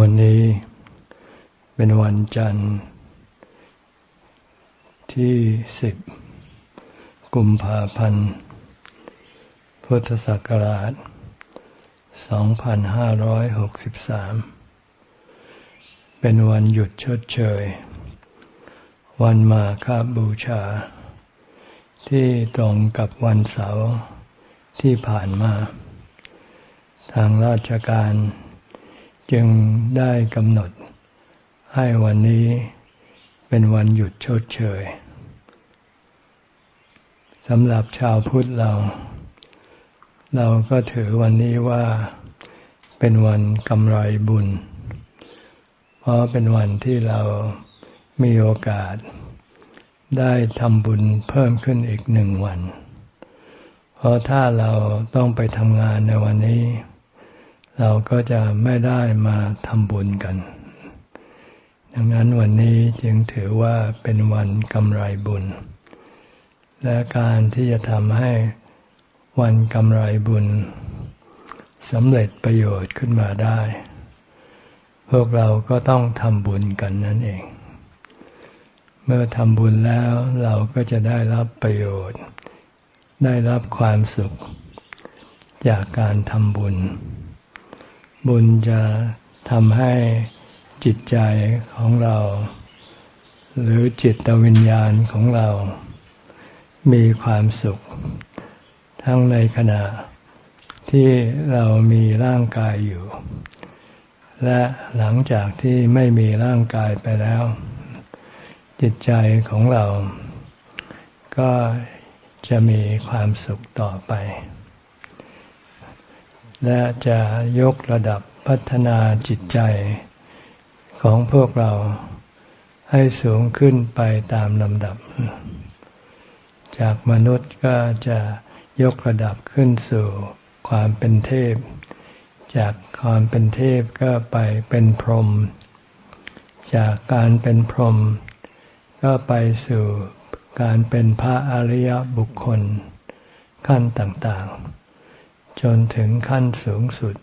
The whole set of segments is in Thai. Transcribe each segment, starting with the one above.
วันนี้เป็นวันจันทร์ ที่สิบกุมภาพันธ์ พุทธศักราช 2563 เป็นวันหยุดชดเชย วันมาคาบูชา ที่ตรงกับวันเสาร์ที่ผ่านมา ทางราชการ จึงได้กำหนด ให้วันนี้เป็นวันหยุดชดเชยสำหรับชาวพุทธเรา เราก็ถือวันนี้ว่าเป็นวันกำไรบุญ เพราะเป็นวันที่เรามีโอกาส ได้ทำบุญเพิ่มขึ้นอีกหนึ่งวัน เพราะถ้าเราต้องไปทำงานในวันนี้ เราก็จะไม่ได้มาทำบุญกัน ดังนั้นวันนี้จึงถือว่าเป็นวันกำไรบุญ และการที่จะทำให้วันกำไรบุญสำเร็จประโยชน์ขึ้นมาได้ พวกเราก็ต้องทำบุญกันนั่นเอง เมื่อทำบุญแล้วเราก็จะได้รับประโยชน์ ได้รับความสุข จากการทำบุญ บุญจะทำให้จิตใจของเรา หรือจิตวิญญาณของเรา มีความสุข ทั้งในขณะที่เรามีร่างกายอยู่ และหลังจากที่ไม่มีร่างกายไปแล้ว จิตใจของเรา ก็จะมีความสุขต่อไป และจะยกระดับพัฒนาจิตใจของพวกเราให้สูงขึ้นไปตามลำดับ จากมนุษย์ก็จะยกระดับขึ้นสู่ความเป็นเทพ จากความเป็นเทพก็ไปเป็นพรหม จากการเป็นพรหมก็ไปสู่การเป็นพระอริยบุคคลขั้นต่างๆ จนถึงขั้นสูงสุด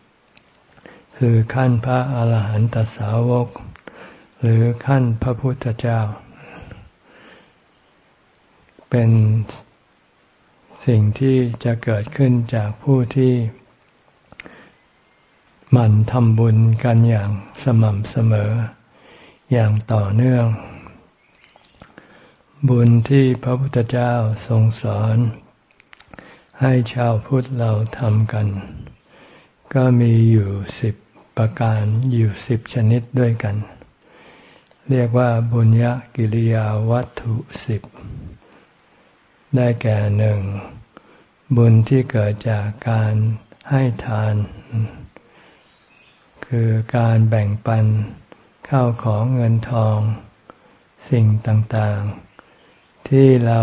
คือขั้นพระอาหารหันตสาวก หรือขั้นพระพุทธเจ้า เป็นสิ่งที่จะเกิดขึ้นจากผู้ที่หมั่นทำบุญกันอย่างสม่ำเสมอ อย่างต่อเนื่อง บุญที่พระพุทธเจ้าทรงสอน ให้ชาวพุทธเราทำกัน ก็มีอยู่สิบประการอยู่สิบชนิดด้วยกัน เรียกว่าบุญญกิริยาวัตถุสิบได้แก่หนึ่งบุญที่เกิดจากการให้ทาน คือการแบ่งปันข้าวของเงินทอง สิ่งต่างๆ ที่เรา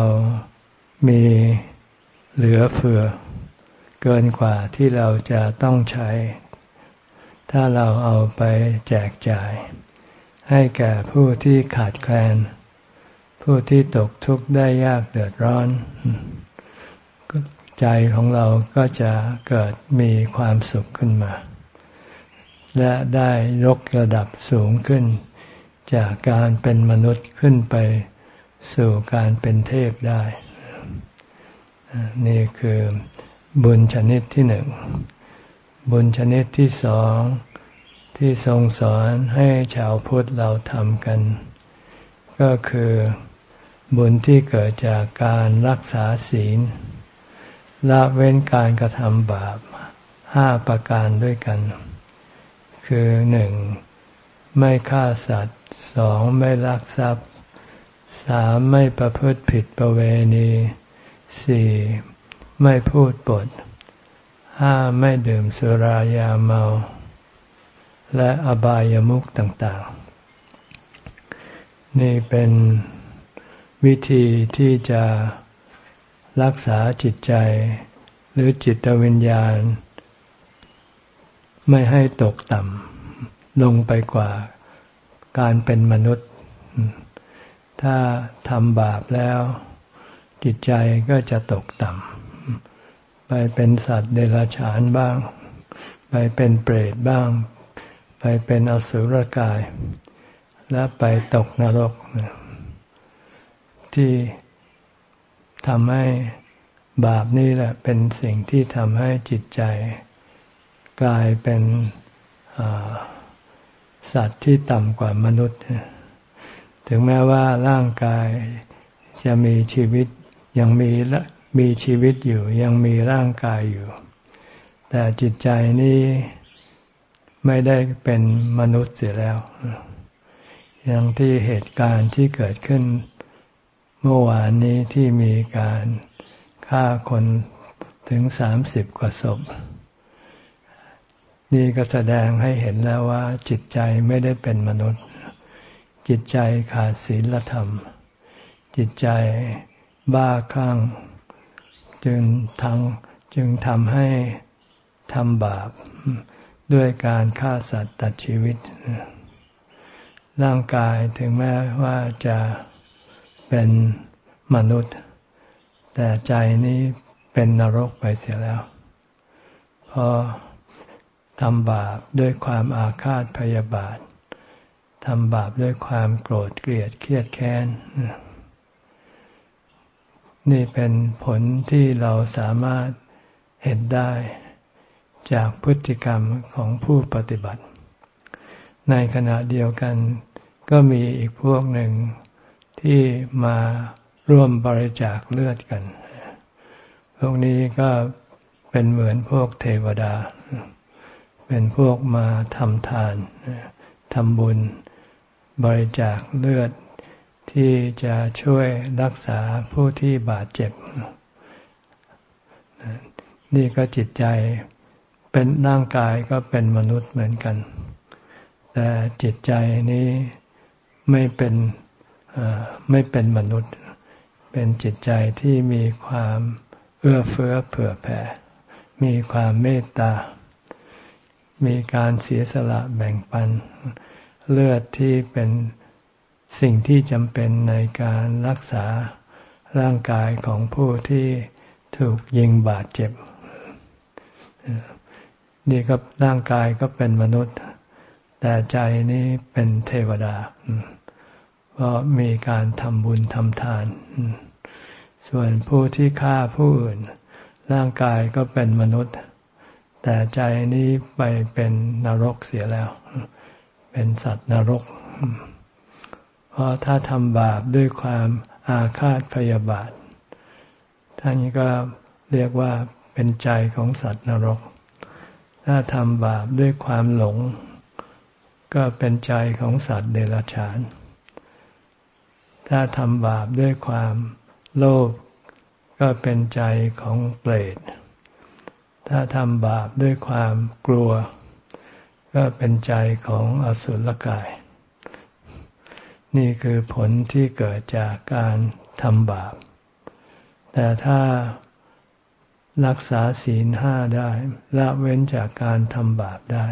มี เหลือเฟือ เกินกว่าที่เราจะต้องใช้ ถ้าเราเอาไปแจกจ่าย ให้แก่ผู้ที่ขาดแคลน ผู้ที่ตกทุกข์ได้ยากเดือดร้อน ใจของเราก็จะเกิดมีความสุขขึ้นมา และได้ยกระดับสูงขึ้น จากการเป็นมนุษย์ขึ้นไปสู่การเป็นเทพได้ นี่คือบุญชนิดที่หนึ่ง บุญชนิดที่สองที่ทรงสอนให้ชาวพุทธเราทำกัน ก็คือบุญที่เกิดจากการรักษาศีลละเว้นการกระทำบาปห้าประการด้วยกัน คือหนึ่งไม่ฆ่าสัตว์สองไม่ลักทรัพย์สามไม่ประพฤติผิดประเวณี สี่ไม่พูดปดห้าไม่ดื่มสุรายาเมา และอบายามุขต่าง ๆ นี่เป็นวิธีที่จะรักษาจิตใจ หรือจิตวิญญาณ ไม่ให้ตกต่ำลงไปกว่าการเป็นมนุษย์ ถ้าทำบาปแล้ว จิตใจก็จะตกต่ำไปเป็นสัตว์เดรัจฉานบ้าง ไปเป็นเปรตบ้าง ไปเป็นอสุรกาย และไปตกนรก ที่ทำให้บาปนี่แหละเป็นสิ่งที่ทำให้จิตใจ กลายเป็นสัตว์ที่ต่ำกว่ามนุษย์ ถึงแม้ว่าร่างกายจะมีชีวิต ยังมีมีชีวิตอยู่ ยังมีร่างกายอยู่ แต่จิตใจนี้ไม่ได้เป็นมนุษย์เสียแล้ว อย่างที่เหตุการณ์ที่เกิดขึ้น เมื่อวานนี้ที่มีการฆ่าคนถึงสามสิบกว่าศพ นี่ก็แสดงให้เห็นแล้วว่า จิตใจไม่ได้เป็นมนุษย์ จิตใจขาดศีลธรรม จิตใจ บ้าคลั่ง จึงทำจึงทำให้ทำบาป ด้วยการฆ่าสัตว์ตัดชีวิต ร่างกายถึงแม้ว่าจะเป็นมนุษย์ แต่ใจนี้เป็นนรกไปเสียแล้วเพราะทำบาปด้วยความอาฆาตพยาบาททำบาปด้วยความโกรธเกลียดเครียดแค้น นี่เป็นผลที่เราสามารถเห็นได้ จากพฤติกรรมของผู้ปฏิบัติ ในขณะเดียวกัน ก็มีอีกพวกหนึ่งที่มาร่วมบริจาคเลือดกัน พวกนี้ก็เป็นเหมือนพวกเทวดา เป็นพวกมาทำทานทำบุญ บริจาคเลือด ที่จะช่วยรักษาผู้ที่บาดเจ็บ นี่ก็จิตใจเป็นร่างกายก็เป็นมนุษย์เหมือนกัน แต่จิตใจนี้ไม่เป็นไม่เป็นมนุษย์ เป็นจิตใจที่มีความเอื้อเฟื้อเผื่อแผ่ มีความเมตตา มีการเสียสละแบ่งปัน เลือดที่เป็น สิ่งที่จำเป็นในการรักษาร่างกายของผู้ที่ถูกยิงบาดเจ็บ นี่ก็ร่างกายก็เป็นมนุษย์ แต่ใจนี้เป็นเทวดา เพราะมีการทำบุญทำทาน ส่วนผู้ที่ฆ่าผู้อื่น ร่างกายก็เป็นมนุษย์ แต่ใจนี้ไปเป็นนรกเสียแล้ว เป็นสัตว์นรก เพราะถ้าทำบาปด้วยความอาฆาตพยาบาท ท่านก็เรียกว่าเป็นใจของสัตว์นรก ถ้าทำบาปด้วยความหลง ก็เป็นใจของสัตว์เดรัจฉาน ถ้าทำบาปด้วยความโลภก็เป็นใจของเปรต ถ้าทำบาปด้วยความกลัว ก็เป็นใจของอสุรกาย นี่คือผลที่เกิดจากการทำบาป แต่ถ้ารักษาศีลห้าได้ละเว้นจากการทำบาปได้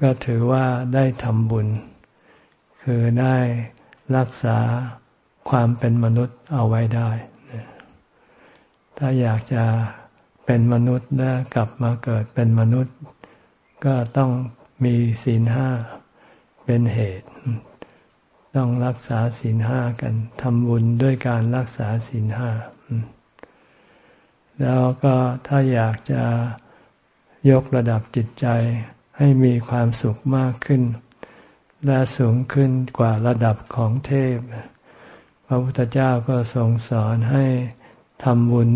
ก็ถือว่าได้ทำบุญ คือได้รักษาความเป็นมนุษย์เอาไว้ได้ ถ้าอยากจะเป็นมนุษย์และกลับมาเกิดเป็นมนุษย์ ก็ต้องมีศีลห้าเป็นเหตุ ต้องรักษาศีลห้ากันทำบุญด้วยการรักษาศีลห้าแล้วก็ถ้าอยากจะยกระดับจิตใจให้มีความสุขมากขึ้น และสูงขึ้นกว่าระดับของเทพ พระพุทธเจ้าก็ทรงสอนให้ทำบุญ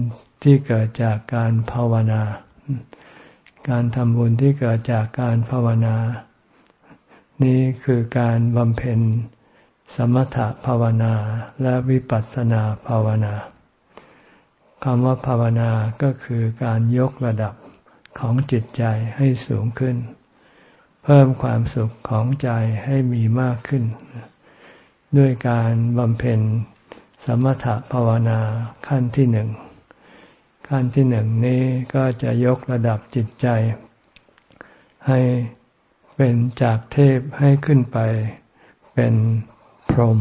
ที่เกิดจากการภาวนา การทำบุญที่เกิดจากการภาวนา นี่คือการบำเพ็ญ สมถภาวนาและวิปัสสนาภาวนาคำว่าภาวนาก็คือการยกระดับของจิตใจให้สูงขึ้น เพิ่มความสุขของใจให้มีมากขึ้น ด้วยการบำเพ็ญสมถภาวนาขั้นที่หนึ่ง ขั้นที่หนึ่งนี้ก็จะยกระดับจิตใจ ให้เป็นจากเทพให้ขึ้นไปเป็น พรหม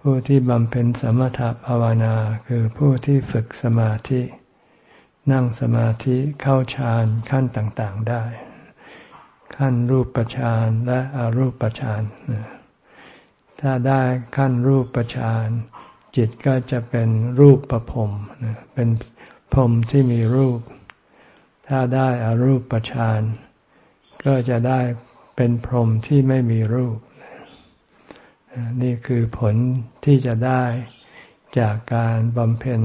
ผู้ที่บำเพ็ญสมถภาวนาคือผู้ที่ฝึกสมาธิ นั่งสมาธิเข้าฌานขั้นต่างๆได้ ขั้นรูปฌานและอรูปฌานถ้าได้ขั้นรูปฌานจิตก็จะเป็นรูปประพรมเป็นพรมที่มีรูป ถ้าได้อารูปฌานก็จะได้เป็นพรหมที่ไม่มีรูป นี่คือผลที่จะได้จากการบำเพ็ญ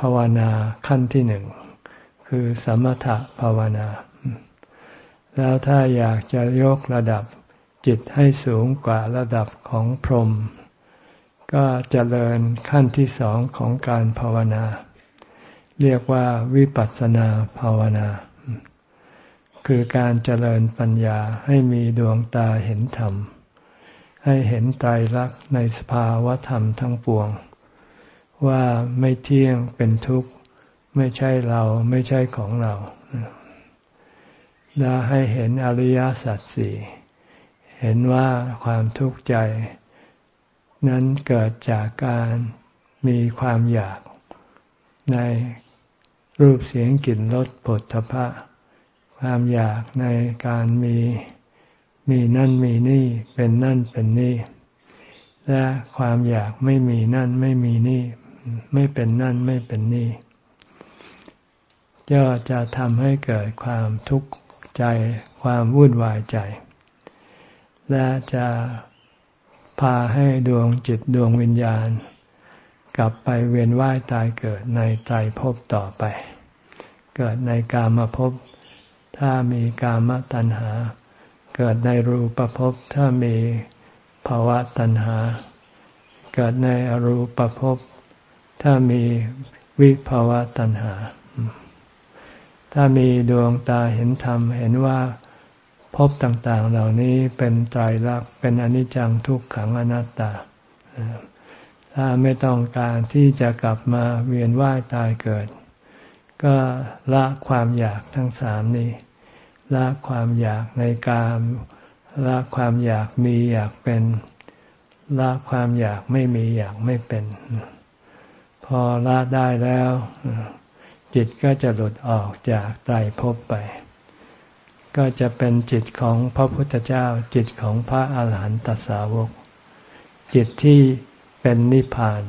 ภาวนาขั้นที่หนึ่ง คือสมถะภาวนา แล้วถ้าอยากจะยกระดับจิตให้สูงกว่าระดับของพรหมก็จเจริญขั้นที่สองของการภาวนา เรียกว่าวิปัสสนาภาวนา คือการเจริญปัญญาให้มีดวงตาเห็นธรรม ให้เห็นไตรลักษณ์ในสภาวะธรรมทั้งปวง ว่าไม่เที่ยงเป็นทุกข์ ไม่ใช่เราไม่ใช่ของเรา และให้เห็นอริยสัจสี่เห็นว่าความทุกข์ใจ นั้นเกิดจากการมีความอยากในรูปเสียงกลิ่นรสผลทพะ ความอยากในการมี มีนั่นมีนี่ เป็นนั่นเป็นนี่ และความอยากไม่มีนั่นไม่มีนี่ ไม่เป็นนั่นไม่เป็นนี่ก็จะทำให้เกิดความทุกข์ใจ ความวุ่นวายใจ และจะพาให้ดวงจิตดวงวิญญาณ กลับไปเวียนว่ายตายเกิดในไตรภพต่อไป เกิดในกามภพถ้ามีกามตัณหา เกิดในรูปภพถ้ามีภาวะตัณหา เกิดในอรูปภพถ้ามีวิภาวะตัณหา ถ้ามีดวงตาเห็นธรรม เห็นว่าภพต่างๆ เหล่านี้เป็นไตรลักษณ์เป็นอนิจจังทุกขังอนัตตา ถ้าไม่ต้องการที่จะกลับมาเวียนว่ายตายเกิด ก็ละความอยากทั้งสามนี้ ละความอยากในกามละความอยากมีอยากเป็นละความอยากไม่มีอยากไม่เป็น พอละได้แล้ว จิตก็จะหลุดออกจากไตรภพไป ก็จะเป็นจิตของพระพุทธเจ้า จิตของพระอาหารหันตสาวก จิตที่เป็นนิพพาน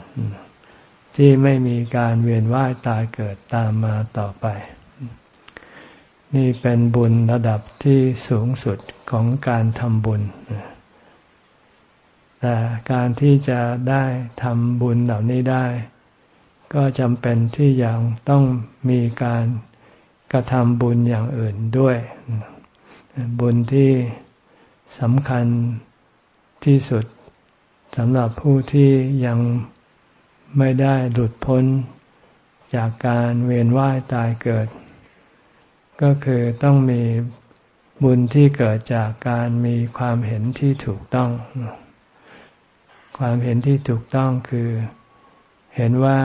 ที่ไม่มีการเวียนว่ายตายเกิดตามมาต่อไป นี่เป็นบุญระดับที่สูงสุดของการทำบุญ แต่การที่จะได้ทำบุญเหล่านี้ได้ ก็จำเป็นที่ยังต้องมีการกระทำบุญอย่างอื่นด้วย บุญที่สำคัญที่สุดสำหรับผู้ที่ยังไม่ได้หลุดพ้นจากการเวียนว่ายตายเกิด ก็คือต้องมีบุญที่เกิดจากการมีความเห็นที่ถูกต้อง ความเห็นที่ถูกต้องคือเห็นว่า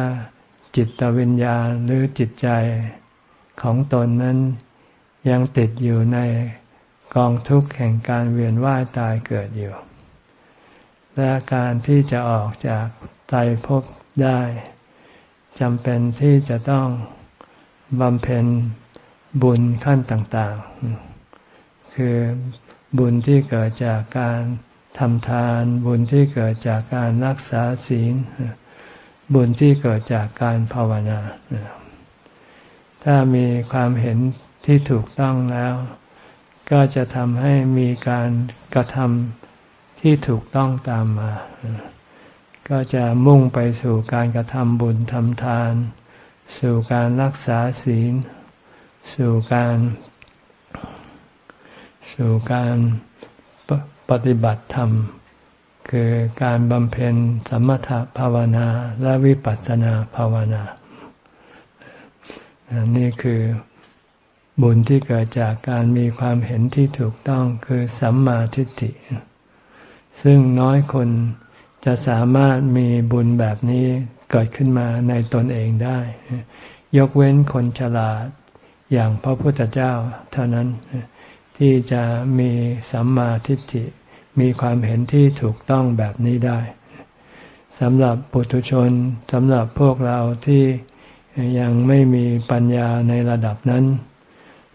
จิตวิญญาณหรือจิตใจของตนนั้นยังติดอยู่ในกองทุกข์แห่งการเวียนว่ายตายเกิดอยู่ และการที่จะออกจากตายภพได้จำเป็นที่จะต้องบำเพ็ญ บุญขั้นต่างๆ คือบุญที่เกิดจากการทำทาน บุญที่เกิดจากการรักษาศีล บุญที่เกิดจากการภาวนา ถ้ามีความเห็นที่ถูกต้องแล้ว ก็จะทำให้มีการกระทำที่ถูกต้องตามมา ก็จะมุ่งไปสู่การกระทำบุญทำทาน สู่การรักษาศีล สู่การ สู่การปฏิบัติธรรม คือการบำเพ็ญสมถภาวนาและวิปัสสนาภาวนา นี่คือบุญที่เกิดจากการมีความเห็นที่ถูกต้องคือสัมมาทิฏฐิ ซึ่งน้อยคนจะสามารถมีบุญแบบนี้เกิดขึ้นมาในตนเองได้ ยกเว้นคนฉลาด อย่างพระพุทธเจ้าเท่านั้นที่จะมีสัมมาทิฏฐิ มีความเห็นที่ถูกต้องแบบนี้ได้สำหรับปุถุชนสำหรับพวกเราที่ยังไม่มีปัญญาในระดับนั้น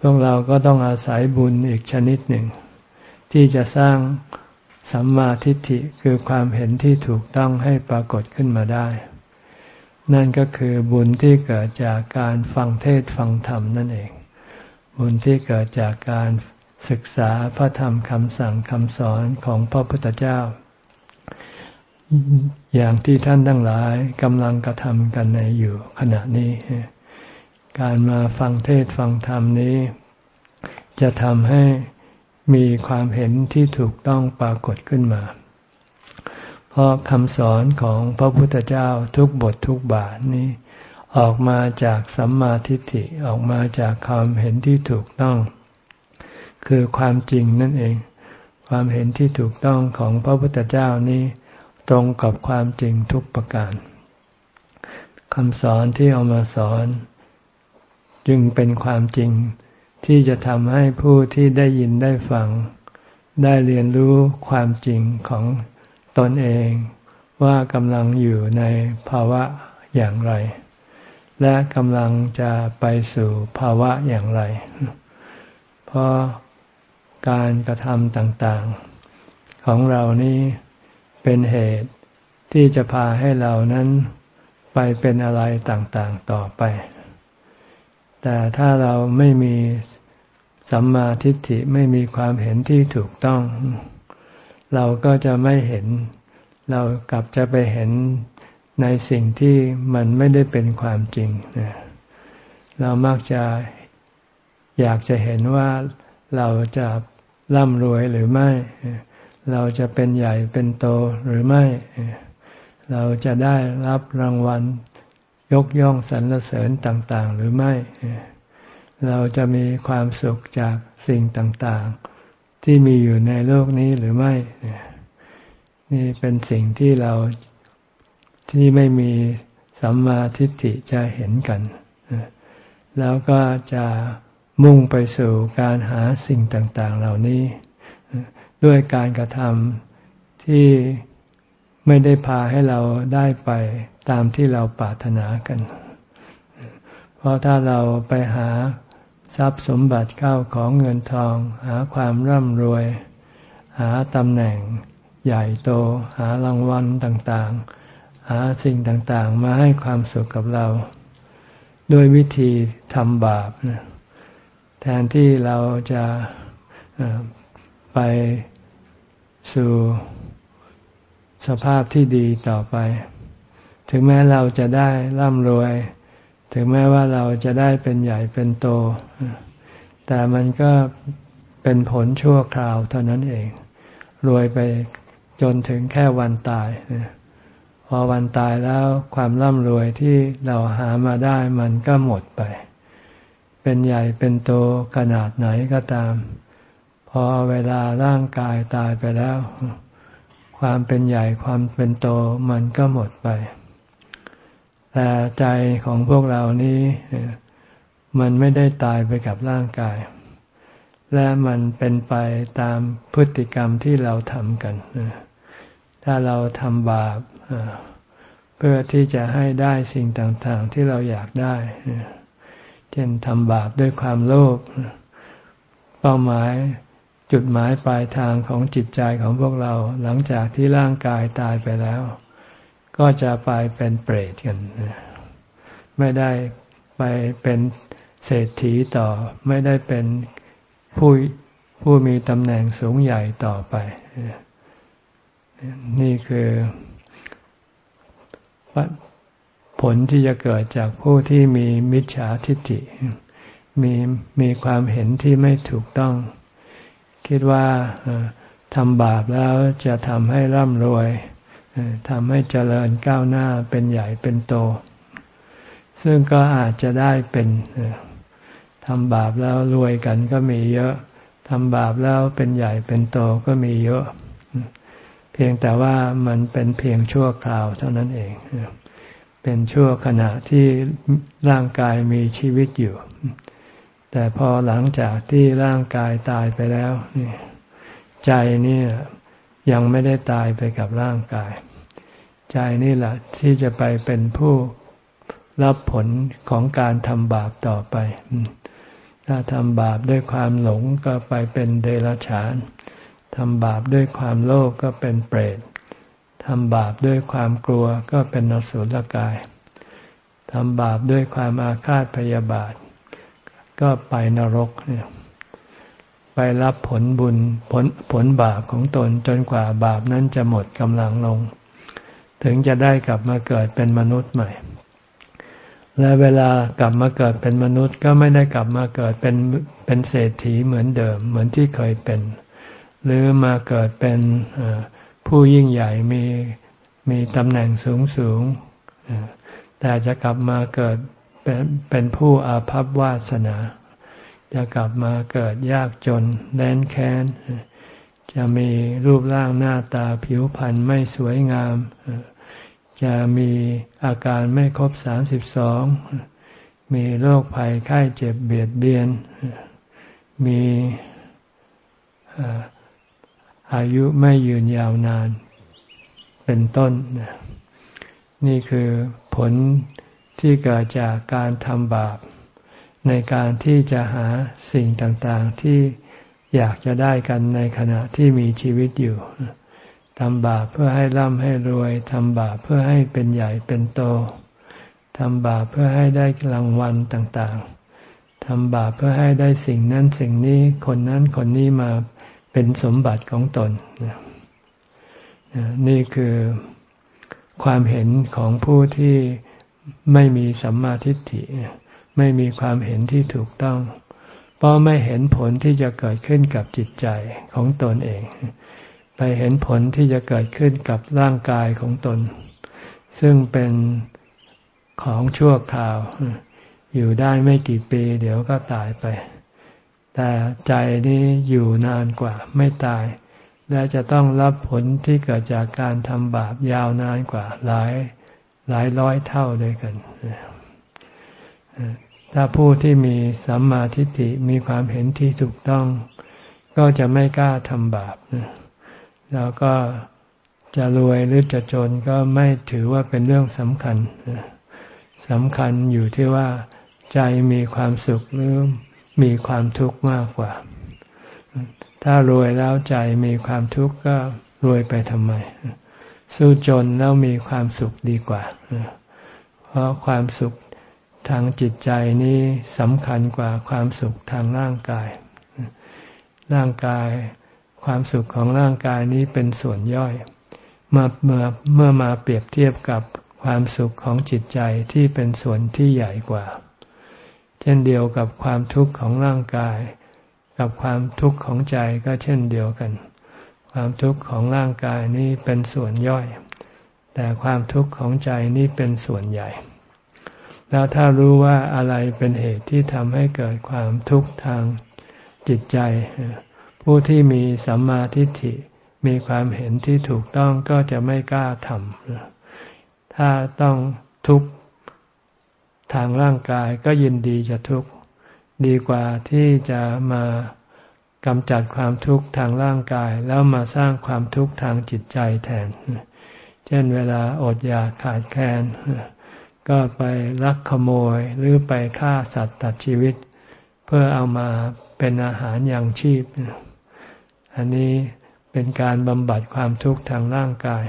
พวกเราก็ต้องอาศัยบุญอีกชนิดหนึ่ง ที่จะสร้างสัมมาทิฏฐิคือความเห็นที่ถูกต้องให้ปรากฏขึ้นมาได้ นั่นก็คือบุญที่เกิดจากการฟังเทศฟังธรรมนั่นเอง บุญที่เกิดจากการศึกษาพระธรรมคำสั่งคำสอนของพระพุทธเจ้า อย่างที่ท่านทั้งหลายกำลังกระทำกันในอยู่ขณะนี้ การมาฟังเทศฟังธรรมนี้ จะทำให้มีความเห็นที่ถูกต้องปรากฏขึ้นมา เพราะคำสอนของพระพุทธเจ้าทุกบททุกบาทนี้ ออกมาจากสัมมาทิฏฐิออกมาจากความเห็นที่ถูกต้อง คือความจริงนั่นเอง ความเห็นที่ถูกต้องของพระพุทธเจ้านี้ตรงกับความจริงทุกประการคำสอนที่เอามาสอน จึงเป็นความจริงที่จะทำให้ผู้ที่ได้ยินได้ฟัง ได้เรียนรู้ความจริงของ ตนเองว่ากำลังอยู่ในภาวะอย่างไร และกำลังจะไปสู่ภาวะอย่างไร เพราะการกระทำต่างๆ ของเรานี้เป็นเหตุที่จะพาให้เรานั้นไปเป็นอะไรต่างๆต่อไป แต่ถ้าเราไม่มีสัมมาทิฏฐิไม่มีความเห็นที่ถูกต้อง เราก็จะไม่เห็น เรากลับจะไปเห็นในสิ่งที่มันไม่ได้เป็นความจริง เรามักจะอยากจะเห็นว่าเราจะร่ำรวยหรือไม่ เราจะเป็นใหญ่เป็นโตหรือไม่ เราจะได้รับรางวัลยกย่องสรรเสริญต่าง ๆ หรือไม่ เราจะมีความสุขจากสิ่งต่าง ๆ ที่มีอยู่ในโลกนี้หรือไม่ นี่เป็นสิ่งที่เราที่ไม่มีสัมมาทิฏฐิจะเห็นกัน แล้วก็จะมุ่งไปสู่การหาสิ่งต่าง ๆ เหล่านี้ ด้วยการกระทำที่ไม่ได้พาให้เราได้ไปตามที่เราปรารถนากัน เพราะถ้าเราไปหา ทรัพย์สมบัติเข้าของเงินทอง หาความร่ำรวย หาตำแหน่ง ใหญ่โต หารางวัลต่างๆ หาสิ่งต่างๆ มาให้ความสุขกับเรา ด้วยวิธีทำบาปนะแทนที่เราจะไปสู่สภาพที่ดีต่อไป ถึงแม้เราจะได้ร่ำรวย ถึงแม้ว่าเราจะได้เป็นใหญ่เป็นโต แต่มันก็เป็นผลชั่วคราวเท่านั้นเอง รวยไปจนถึงแค่วันตาย พอวันตายแล้วความร่ำรวยที่เราหามาได้มันก็หมดไป เป็นใหญ่เป็นโตขนาดไหนก็ตาม พอเวลาร่างกายตายไปแล้ว ความเป็นใหญ่ความเป็นโตมันก็หมดไป แต่ใจของพวกเรานี้ มันไม่ได้ตายไปกับร่างกาย และมันเป็นไปตามพฤติกรรมที่เราทำกัน ถ้าเราทำบาปเพื่อที่จะให้ได้สิ่งต่างๆ ที่เราอยากได้ เช่นทำบาปด้วยความโลภ เป้าหมายจุดหมายปลายทางของจิตใจของพวกเราหลังจากที่ร่างกายตายไปแล้ว ก็จะไปเป็นเปรตกัน ไม่ได้ไปเป็นเศรษฐีต่อ ไม่ได้เป็นผู้ผู้มีตำแหน่งสูงใหญ่ต่อไป นี่คือผลที่จะเกิดจากผู้ที่มีมิจฉาทิฏฐิ มีมีความเห็นที่ไม่ถูกต้อง คิดว่าทำบาปแล้วจะทำให้ร่ำรวย ทำให้เจริญก้าวหน้าเป็นใหญ่เป็นโต ซึ่งก็อาจจะได้เป็นทำบาปแล้วรวยกันก็มีเยอะทำบาปแล้วเป็นใหญ่เป็นโตก็มีเยอะ เพียงแต่ว่ามันเป็นเพียงชั่วคราวเท่านั้นเอง เป็นชั่วขณะที่ร่างกายมีชีวิตอยู่ แต่พอหลังจากที่ร่างกายตายไปแล้วนี่ใจนี่ ยังไม่ได้ตายไปกับร่างกาย ใจนี่แหละที่จะไปเป็นผู้รับผลของการทำบาปต่อไป ถ้าทำบาปด้วยความหลงก็ไปเป็นเดรัจฉาน ทำบาปด้วยความโลภกก็เป็นเปรต ทำบาปด้วยความกลัวก็เป็นนสุลกาย ทำบาปด้วยความอาฆาตพยาบาท ก็ไปนรกเนี่ย ไปรับผลบุญผลผลบาปของตนจนกว่าบาปนั้นจะหมดกำลังลง ถึงจะได้กลับมาเกิดเป็นมนุษย์ใหม่ และเวลากลับมาเกิดเป็นมนุษย์ก็ไม่ได้กลับมาเกิดเป็นเป็นเศรษฐีเหมือนเดิมเหมือนที่เคยเป็น หรือมาเกิดเป็นผู้ยิ่งใหญ่มีมีตำแหน่งสูงสูงแต่จะกลับมาเกิดเป็นเป็นผู้อาภัพวาสนา จะกลับมาเกิดยากจนแดนแค้น จะมีรูปร่างหน้าตาผิวพรรณไม่สวยงาม จะมีอาการไม่ครบสามสิบสอง มีโรคภัยไข้เจ็บเบียดเบียน มีอายุไม่ยืนยาวนาน เป็นต้น นี่คือผลที่เกิดจากการทำบาป ในการที่จะหาสิ่งต่างๆที่อยากจะได้กันในขณะที่มีชีวิตอยู่ทำบาปเพื่อให้ร่ำให้รวยทำบาปเพื่อให้เป็นใหญ่เป็นโตทำบาปเพื่อให้ได้รางวัลต่างๆทำบาปเพื่อให้ได้สิ่งนั้นสิ่งนี้คนนั้นคนนี้มาเป็นสมบัติของตน นี่คือความเห็นของผู้ที่ไม่มีสัมมาทิฏฐิ ไม่มีความเห็นที่ถูกต้อง เพราะไม่เห็นผลที่จะเกิดขึ้นกับจิตใจของตนเอง ไปเห็นผลที่จะเกิดขึ้นกับร่างกายของตน ซึ่งเป็นของชั่วคราว อยู่ได้ไม่กี่ปีเดี๋ยวก็ตายไป แต่ใจนี้อยู่นานกว่าไม่ตาย และจะต้องรับผลที่เกิดจากการทำบาปยาวนานกว่าหลายหลายร้อยเท่าด้วยกัน ถ้าผู้ที่มีสัมมาทิฏฐิมีความเห็นที่ถูกต้อง ก็จะไม่กล้าทำบาปแล้วก็จะรวยหรือจะจนก็ไม่ถือว่าเป็นเรื่องสำคัญสำคัญอยู่ที่ว่าใจมีความสุขหรือมีความทุกข์มากกว่า ถ้ารวยแล้วใจมีความทุกข์ก็รวยไปทำไม สู้จนแล้วมีความสุขดีกว่า เพราะความสุข ทางจิตใจนี้สำคัญกว่าความสุขทางร่างกาย ร่างกายความสุขของร่างกายนี้เป็นส่วนย่อยเมื่อเมื่อเมื่อมาเปรียบเทียบกับความสุขของจิตใจที่เป็นส่วนที่ใหญ่กว่า เช่นเดียวกับความทุกข์ของร่างกาย กับความทุกข์ของใจก็เช่นเดียวกัน ความทุกข์ของร่างกายนี้เป็นส่วนย่อย แต่ความทุกข์ของใจนี้เป็นส่วนใหญ่ แล้วถ้ารู้ว่าอะไรเป็นเหตุที่ทำให้เกิดความทุกข์ทางจิตใจ ผู้ที่มีสัมมาทิฏฐิมีความเห็นที่ถูกต้องก็จะไม่กล้าทำถ้าต้องทุกข์ทางร่างกายก็ยินดีจะทุกข์ดีกว่าที่จะมากำจัดความทุกข์ทางร่างกาย แล้วมาสร้างความทุกข์ทางจิตใจแทน เช่นเวลาอดอยากขาดแคลน ก็ไปลักขโมยหรือไปฆ่าสัตว์ตัดชีวิต เพื่อเอามาเป็นอาหารอย่างชีพ อันนี้เป็นการบำบัดความทุกข์ทางร่างกาย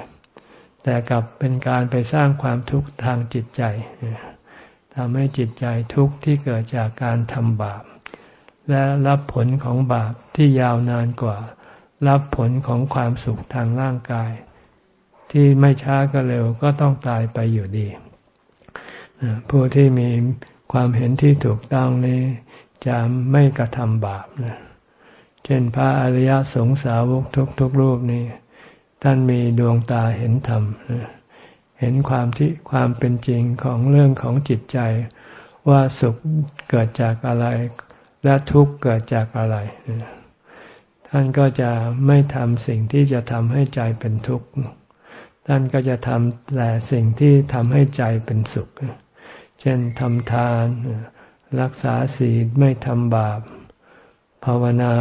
แต่กลับเป็นการไปสร้างความทุกข์ทางจิตใจทำให้จิตใจทุกข์ที่เกิดจากการทำบาป และรับผลของบาปที่ยาวนานกว่า รับผลของความสุขทางร่างกาย ที่ไม่ช้าก็เร็วก็ต้องตายไปอยู่ดี ผู้ที่มีความเห็นที่ถูกต้องนี้ จะไม่กระทำบาปนะเช่นพระอริยสงสาวกทุกทุกรูปนี้ ท่านมีดวงตาเห็นธรรม เห็นความที่ความเป็นจริงของเรื่องของจิตใจ ว่าสุขเกิดจากอะไร และทุกข์เกิดจากอะไร ท่านก็จะไม่ทำสิ่งที่จะทำให้ใจเป็นทุกข์ท่านก็จะทำแต่สิ่งที่ทำให้ใจเป็นสุข เช่นทำทาน รักษาศีลไม่ทำบาป ภาวนา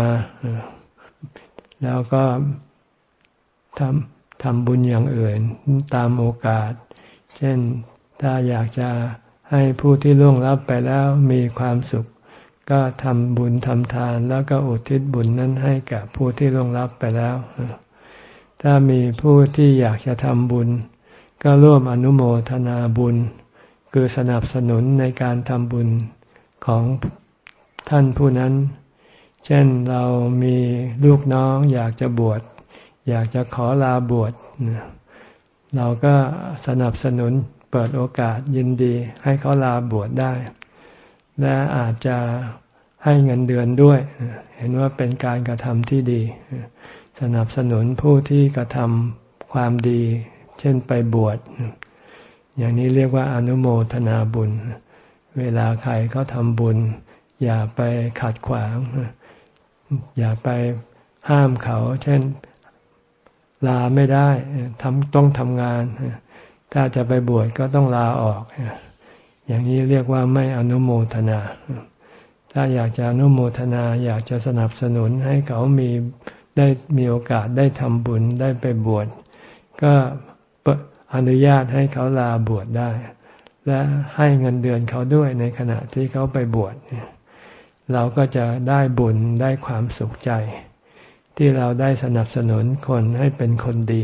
แล้วก็ทำทำบุญอย่างอื่นตามโอกาส เช่นถ้าอยากจะให้ผู้ที่ล่วงลับไปแล้วมีความสุข ก็ทำบุญทำทาน แล้วก็อุทิศบุญนั้นให้กับผู้ที่ลงรับไปแล้ว ถ้ามีผู้ที่อยากจะทำบุญ ก็ร่วมอนุโมทนาบุญ คือสนับสนุนในการทำบุญของท่านผู้นั้น เช่นเรามีลูกน้องอยากจะบวช อยากจะขอลาบวช เราก็สนับสนุนเปิดโอกาสยินดีให้เขาลาบวชได้ และอาจจะให้เงินเดือนด้วย เห็นว่าเป็นการกระทำที่ดี สนับสนุนผู้ที่กระทำความดี เช่นไปบวช อย่างนี้เรียกว่าอนุโมทนาบุญ เวลาใครเขาทำบุญ อย่าไปขัดขวาง อย่าไปห้ามเขา เช่นลาไม่ได้ทำต้องทำงาน ถ้าจะไปบวชก็ต้องลาออก อย่างนี้เรียกว่าไม่อนุโมทนา ถ้าอยากจะอนุโมทนา อยากจะสนับสนุนให้เขามีได้มีโอกาสได้ทำบุญได้ไปบวชก็ อนุญาตให้เขาลาบวชได้ และให้เงินเดือนเขาด้วยในขณะที่เขาไปบวชเราก็จะได้บุญได้ความสุขใจ ที่เราได้สนับสนุนคนให้เป็นคนดี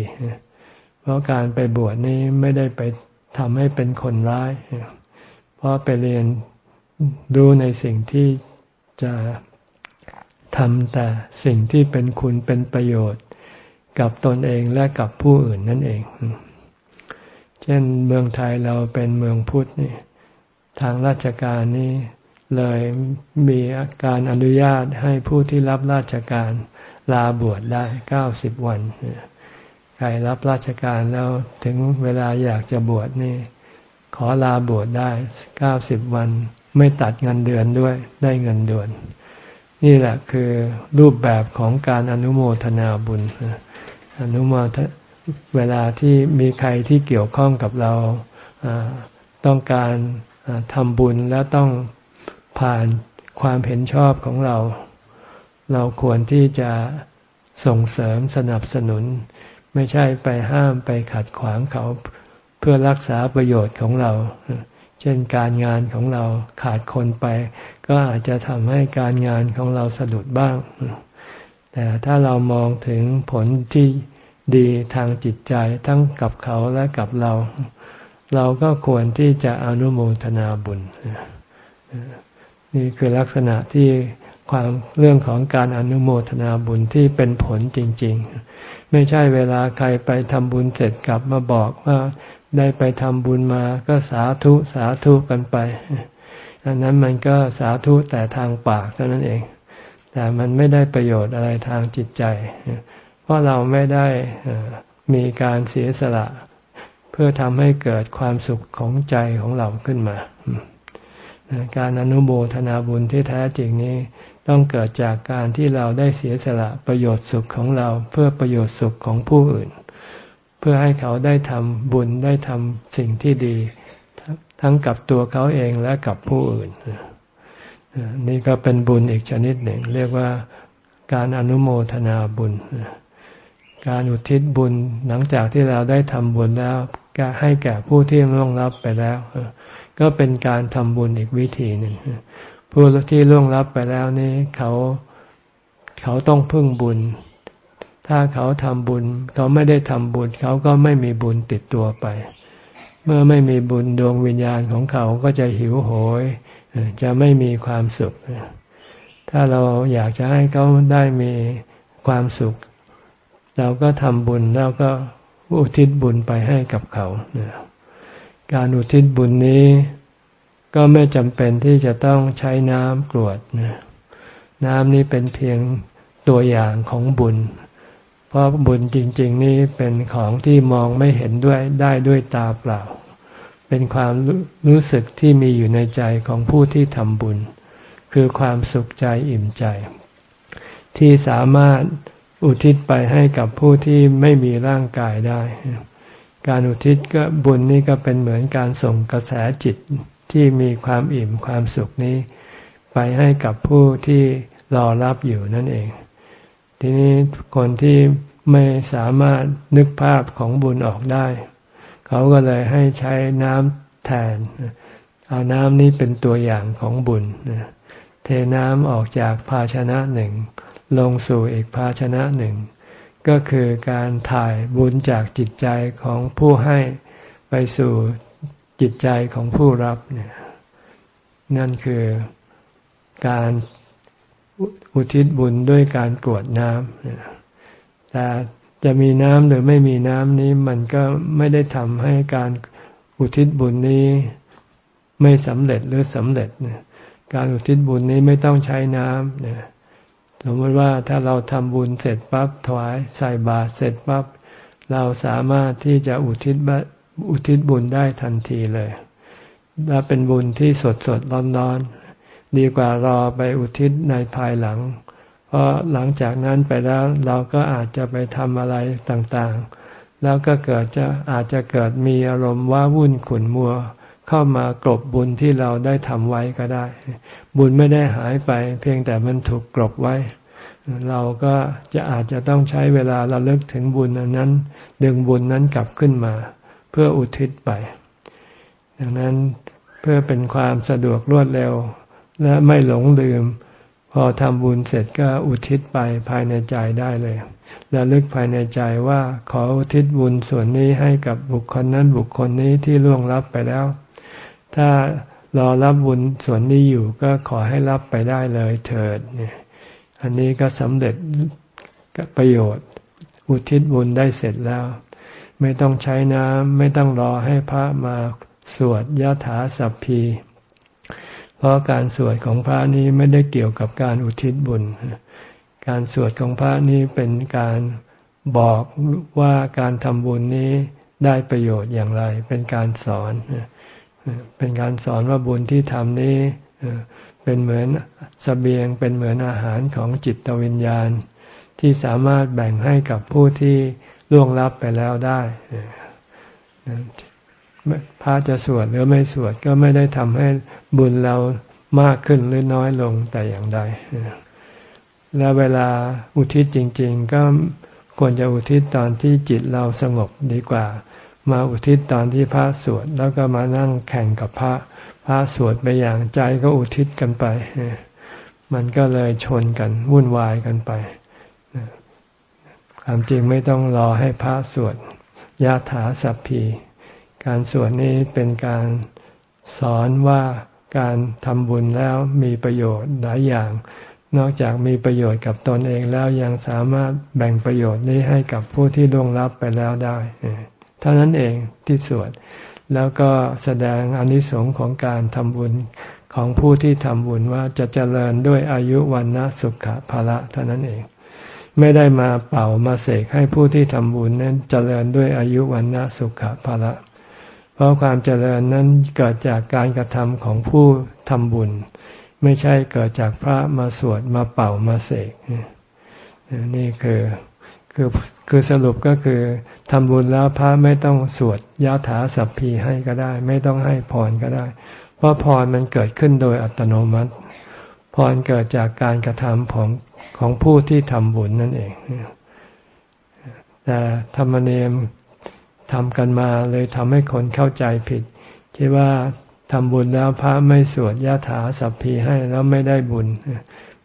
เพราะการไปบวชนี้ไม่ได้ไปทำให้เป็นคนร้าย เพราะไปเรียนดูในสิ่งที่จะทำแต่สิ่งที่เป็นคุณเป็นประโยชน์ กับตนเองและกับผู้อื่นนั่นเอง ช่นเมืองไทยเราเป็นเมืองพุทธนี่ทางราชการนี้เลยมีการอนุญาตให้ผู้ที่รับราชการลาบวชได้เก้าสิบวันใครรับราชการแล้วถึงเวลาอยากจะบวชนี่ ขอลาบวชได้เก้าสิบวัน ไม่ตัดเงินเดือนด้วยได้เงินเดือน นี่แหละคือรูปแบบของการอนุโมทนาบุญอนุโมท เวลาที่มีใครที่เกี่ยวข้องกับเราต้องการทำบุญแล้วต้องผ่านความเห็นชอบของเรา เราควรที่จะส่งเสริมสนับสนุน ไม่ใช่ไปห้ามไปขัดขวางเขาเพื่อรักษาประโยชน์ของเรา เช่นการงานของเราขาดคนไป ก็อาจจะทำให้การงานของเราสะดุดบ้าง แต่ถ้าเรามองถึงผลที่ ดีทางจิตใจทั้งกับเขาและกับเรา เราก็ควรที่จะอนุโมทนาบุญ นี่คือลักษณะที่ความเรื่องของการอนุโมทนาบุญที่เป็นผลจริง ๆ ไม่ใช่เวลาใครไปทำบุญเสร็จกลับมาบอกว่าได้ไปทำบุญมาก็สาธุสาธุกันไปอันนั้นมันก็สาธุแต่ทางปากเท่านั้นเอง แต่มันไม่ได้ประโยชน์อะไรทางจิตใจ เพราะเราไม่ได้มีการเสียสละ เพื่อทำให้เกิดความสุขของใจของเราขึ้นมา การอนุโมทนาบุญที่แท้จริงนี้ ต้องเกิดจากการที่เราได้เสียสละประโยชน์สุขของเราเพื่อประโยชน์สุขของผู้อื่น เพื่อให้เขาได้ทำบุญได้ทำสิ่งที่ดี ทั้งกับตัวเขาเองและกับผู้อื่นนี่ก็เป็นบุญอีกชนิดหนึ่ง เรียกว่าการอนุโมทนาบุญ การอุทิศบุญหลังจากที่เราได้ทำบุญแล้วให้แก่ผู้ที่ล่วงลับไปแล้ว ก็เป็นการทำบุญอีกวิธีหนึ่งผู้ที่ล่วงลับไปแล้วนี่เขาเขาต้องพึ่งบุญ ถ้าเขาทำบุญ เขาไม่ได้ทำบุญ เขาก็ไม่มีบุญติดตัวไป เมื่อไม่มีบุญดวงวิญญาณของเขาก็จะหิวโหย จะไม่มีความสุข ถ้าเราอยากจะให้เขาได้มีความสุข เราก็ทำบุญแล้วก็อุทิศบุญไปให้กับเขาการอุทิศบุญนี้ ก็ไม่จำเป็นที่จะต้องใช้น้ำกรวดน้ำนี้เป็นเพียงตัวอย่างของบุญ เพราะบุญจริง ๆ นี้เป็นของที่มองไม่เห็นด้วยได้ด้วยตาเปล่า เป็นความรู้สึกที่มีอยู่ในใจของผู้ที่ทำบุญ คือความสุขใจอิ่มใจ ที่สามารถ อุทิศไปให้กับผู้ที่ไม่มีร่างกายได้ การอุทิศก็บุญนี่ก็เป็นเหมือนการส่งกระแสจิตที่มีความอิ่มความสุขนี้ ไปให้กับผู้ที่รอรับอยู่นั่นเอง ทีนี้คนที่ไม่สามารถนึกภาพของบุญออกได้ เขาก็เลยให้ใช้น้ำแทน เอาน้ำนี้เป็นตัวอย่างของบุญ เทน้ำออกจากภาชนะหนึ่ง ลงสู่อีกภาชนะหนึ่ง ก็คือการถ่ายบุญจากจิตใจของผู้ให้ไปสู่จิตใจของผู้รับเนี่ยนั่นคือการอุทิศบุญด้วยการกรวดน้ำแต่จะมีน้ำหรือไม่มีน้ำนี้มันก็ไม่ได้ทำให้การอุทิศบุญนี้ไม่สำเร็จหรือสำเร็จ การอุทิศบุญนี้ไม่ต้องใช้น้ำเนี่ย สมมติว่าถ้าเราทำบุญเสร็จปั๊บถวายใส่บาตรเสร็จปั๊บเราสามารถที่จะอุทิศอุทิศบุญได้ทันทีเลยและเป็นบุญที่สดสดร้อนร้อนดีกว่ารอไปอุทิศในภายหลัง เพราะหลังจากนั้นไปแล้วเราก็อาจจะไปทำอะไรต่างๆ แล้วก็เกิดจะอาจจะเกิดมีอารมณ์ว่าวุ่นขุนมัว เข้ามากรบบุญที่เราได้ทำไว้ก็ได้ บุญไม่ได้หายไป เพียงแต่มันถูกกรบไว้ เราก็จะอาจจะต้องใช้เวลาเราเลิกถึงบุญนั้น ดึงบุญนั้นกลับขึ้นมา เพื่ออุทิศไป ดังนั้นเพื่อเป็นความสะดวกรวดเร็ว และไม่หลงลืม พอทำบุญเสร็จก็อุทิศไปภายในใจได้เลยและลึกภายในใจว่าขออุทิศบุญส่วนนี้ให้กับบุคคลนั้นบุคคลนี้ที่ล่วงลับไปแล้ว ถ้ารอรับบุญส่วนนี้อยู่ก็ขอให้รับไปได้เลยเถิดเนี่ยอันนี้ก็สำเร็จประโยชน์ อุทิศบุญได้เสร็จแล้ว ไม่ต้องใช้น้ำไม่ต้องรอให้พระมาสวดยะถาสัพพี เพราะการสวดของพระนี้ไม่ได้เกี่ยวกับการอุทิศบุญ การสวดของพระนี้เป็นการบอกว่าการทำบุญนี้ได้ประโยชน์อย่างไร เป็นการสอนเป็นการสอนว่าบุญที่ทำนี้เป็นเหมือนสเสบียงเป็นเหมือนอาหารของจิตวิญญาณ ที่สามารถแบ่งให้กับผู้ที่ล่วงลับไปแล้วได้พระจะสวดหรือไม่สวดก็ไม่ได้ทำให้บุญเรามากขึ้นหรือน้อยลงแต่อย่างใด และเวลาอุทิศจริง ๆ ก็ควรจะอุทิศตอนที่จิตเราสงบดีกว่า มาอุทิศตอนที่พระสวดแล้วก็มานั่งแข่งกับพระ พระสวดไปอย่างใจก็อุทิศกันไป มันก็เลยชนกันวุ่นวายกันไปความจริงไม่ต้องรอให้พระสวดยาถาสัพพี การสวดนี้เป็นการสอนว่าการทำบุญแล้วมีประโยชน์หลายอย่าง นอกจากมีประโยชน์กับตนเองแล้วยังสามารถแบ่งประโยชน์นี้ให้กับผู้ที่ล่วงลับไปแล้วได้ เท่านั้นเองที่สวด แล้วก็แสดงอนิสงค์ของการทำบุญของผู้ที่ทำบุญว่าจะเจริญด้วยอายุวันนะสุขภาละเท่านั้นเอง ไม่ได้มาเป่ามาเสกให้ผู้ที่ทำบุญนั้นเจริญด้วยอายุวันนะสุขภาละ เพราะความเจริญนั้นเกิดจากการกระทำของผู้ทำบุญ ไม่ใช่เกิดจากพระมาสวดมาเป่ามาเสกนี่คือ คือคือสรุปก็คือทำบุญแล้วพระไม่ต้องสวดยาถาสัพพีให้ก็ได้ ไม่ต้องให้พรก็ได้ เพราะพรมันเกิดขึ้นโดยอัตโนมัติ พรเกิดจากการกระทำของของผู้ที่ทำบุญนั่นเองแต่ธรรมเนียมทำกันมาเลยทำให้คนเข้าใจผิดคิดว่าทำบุญแล้วพระไม่สวดยาถาสัพพีให้แล้วไม่ได้บุญ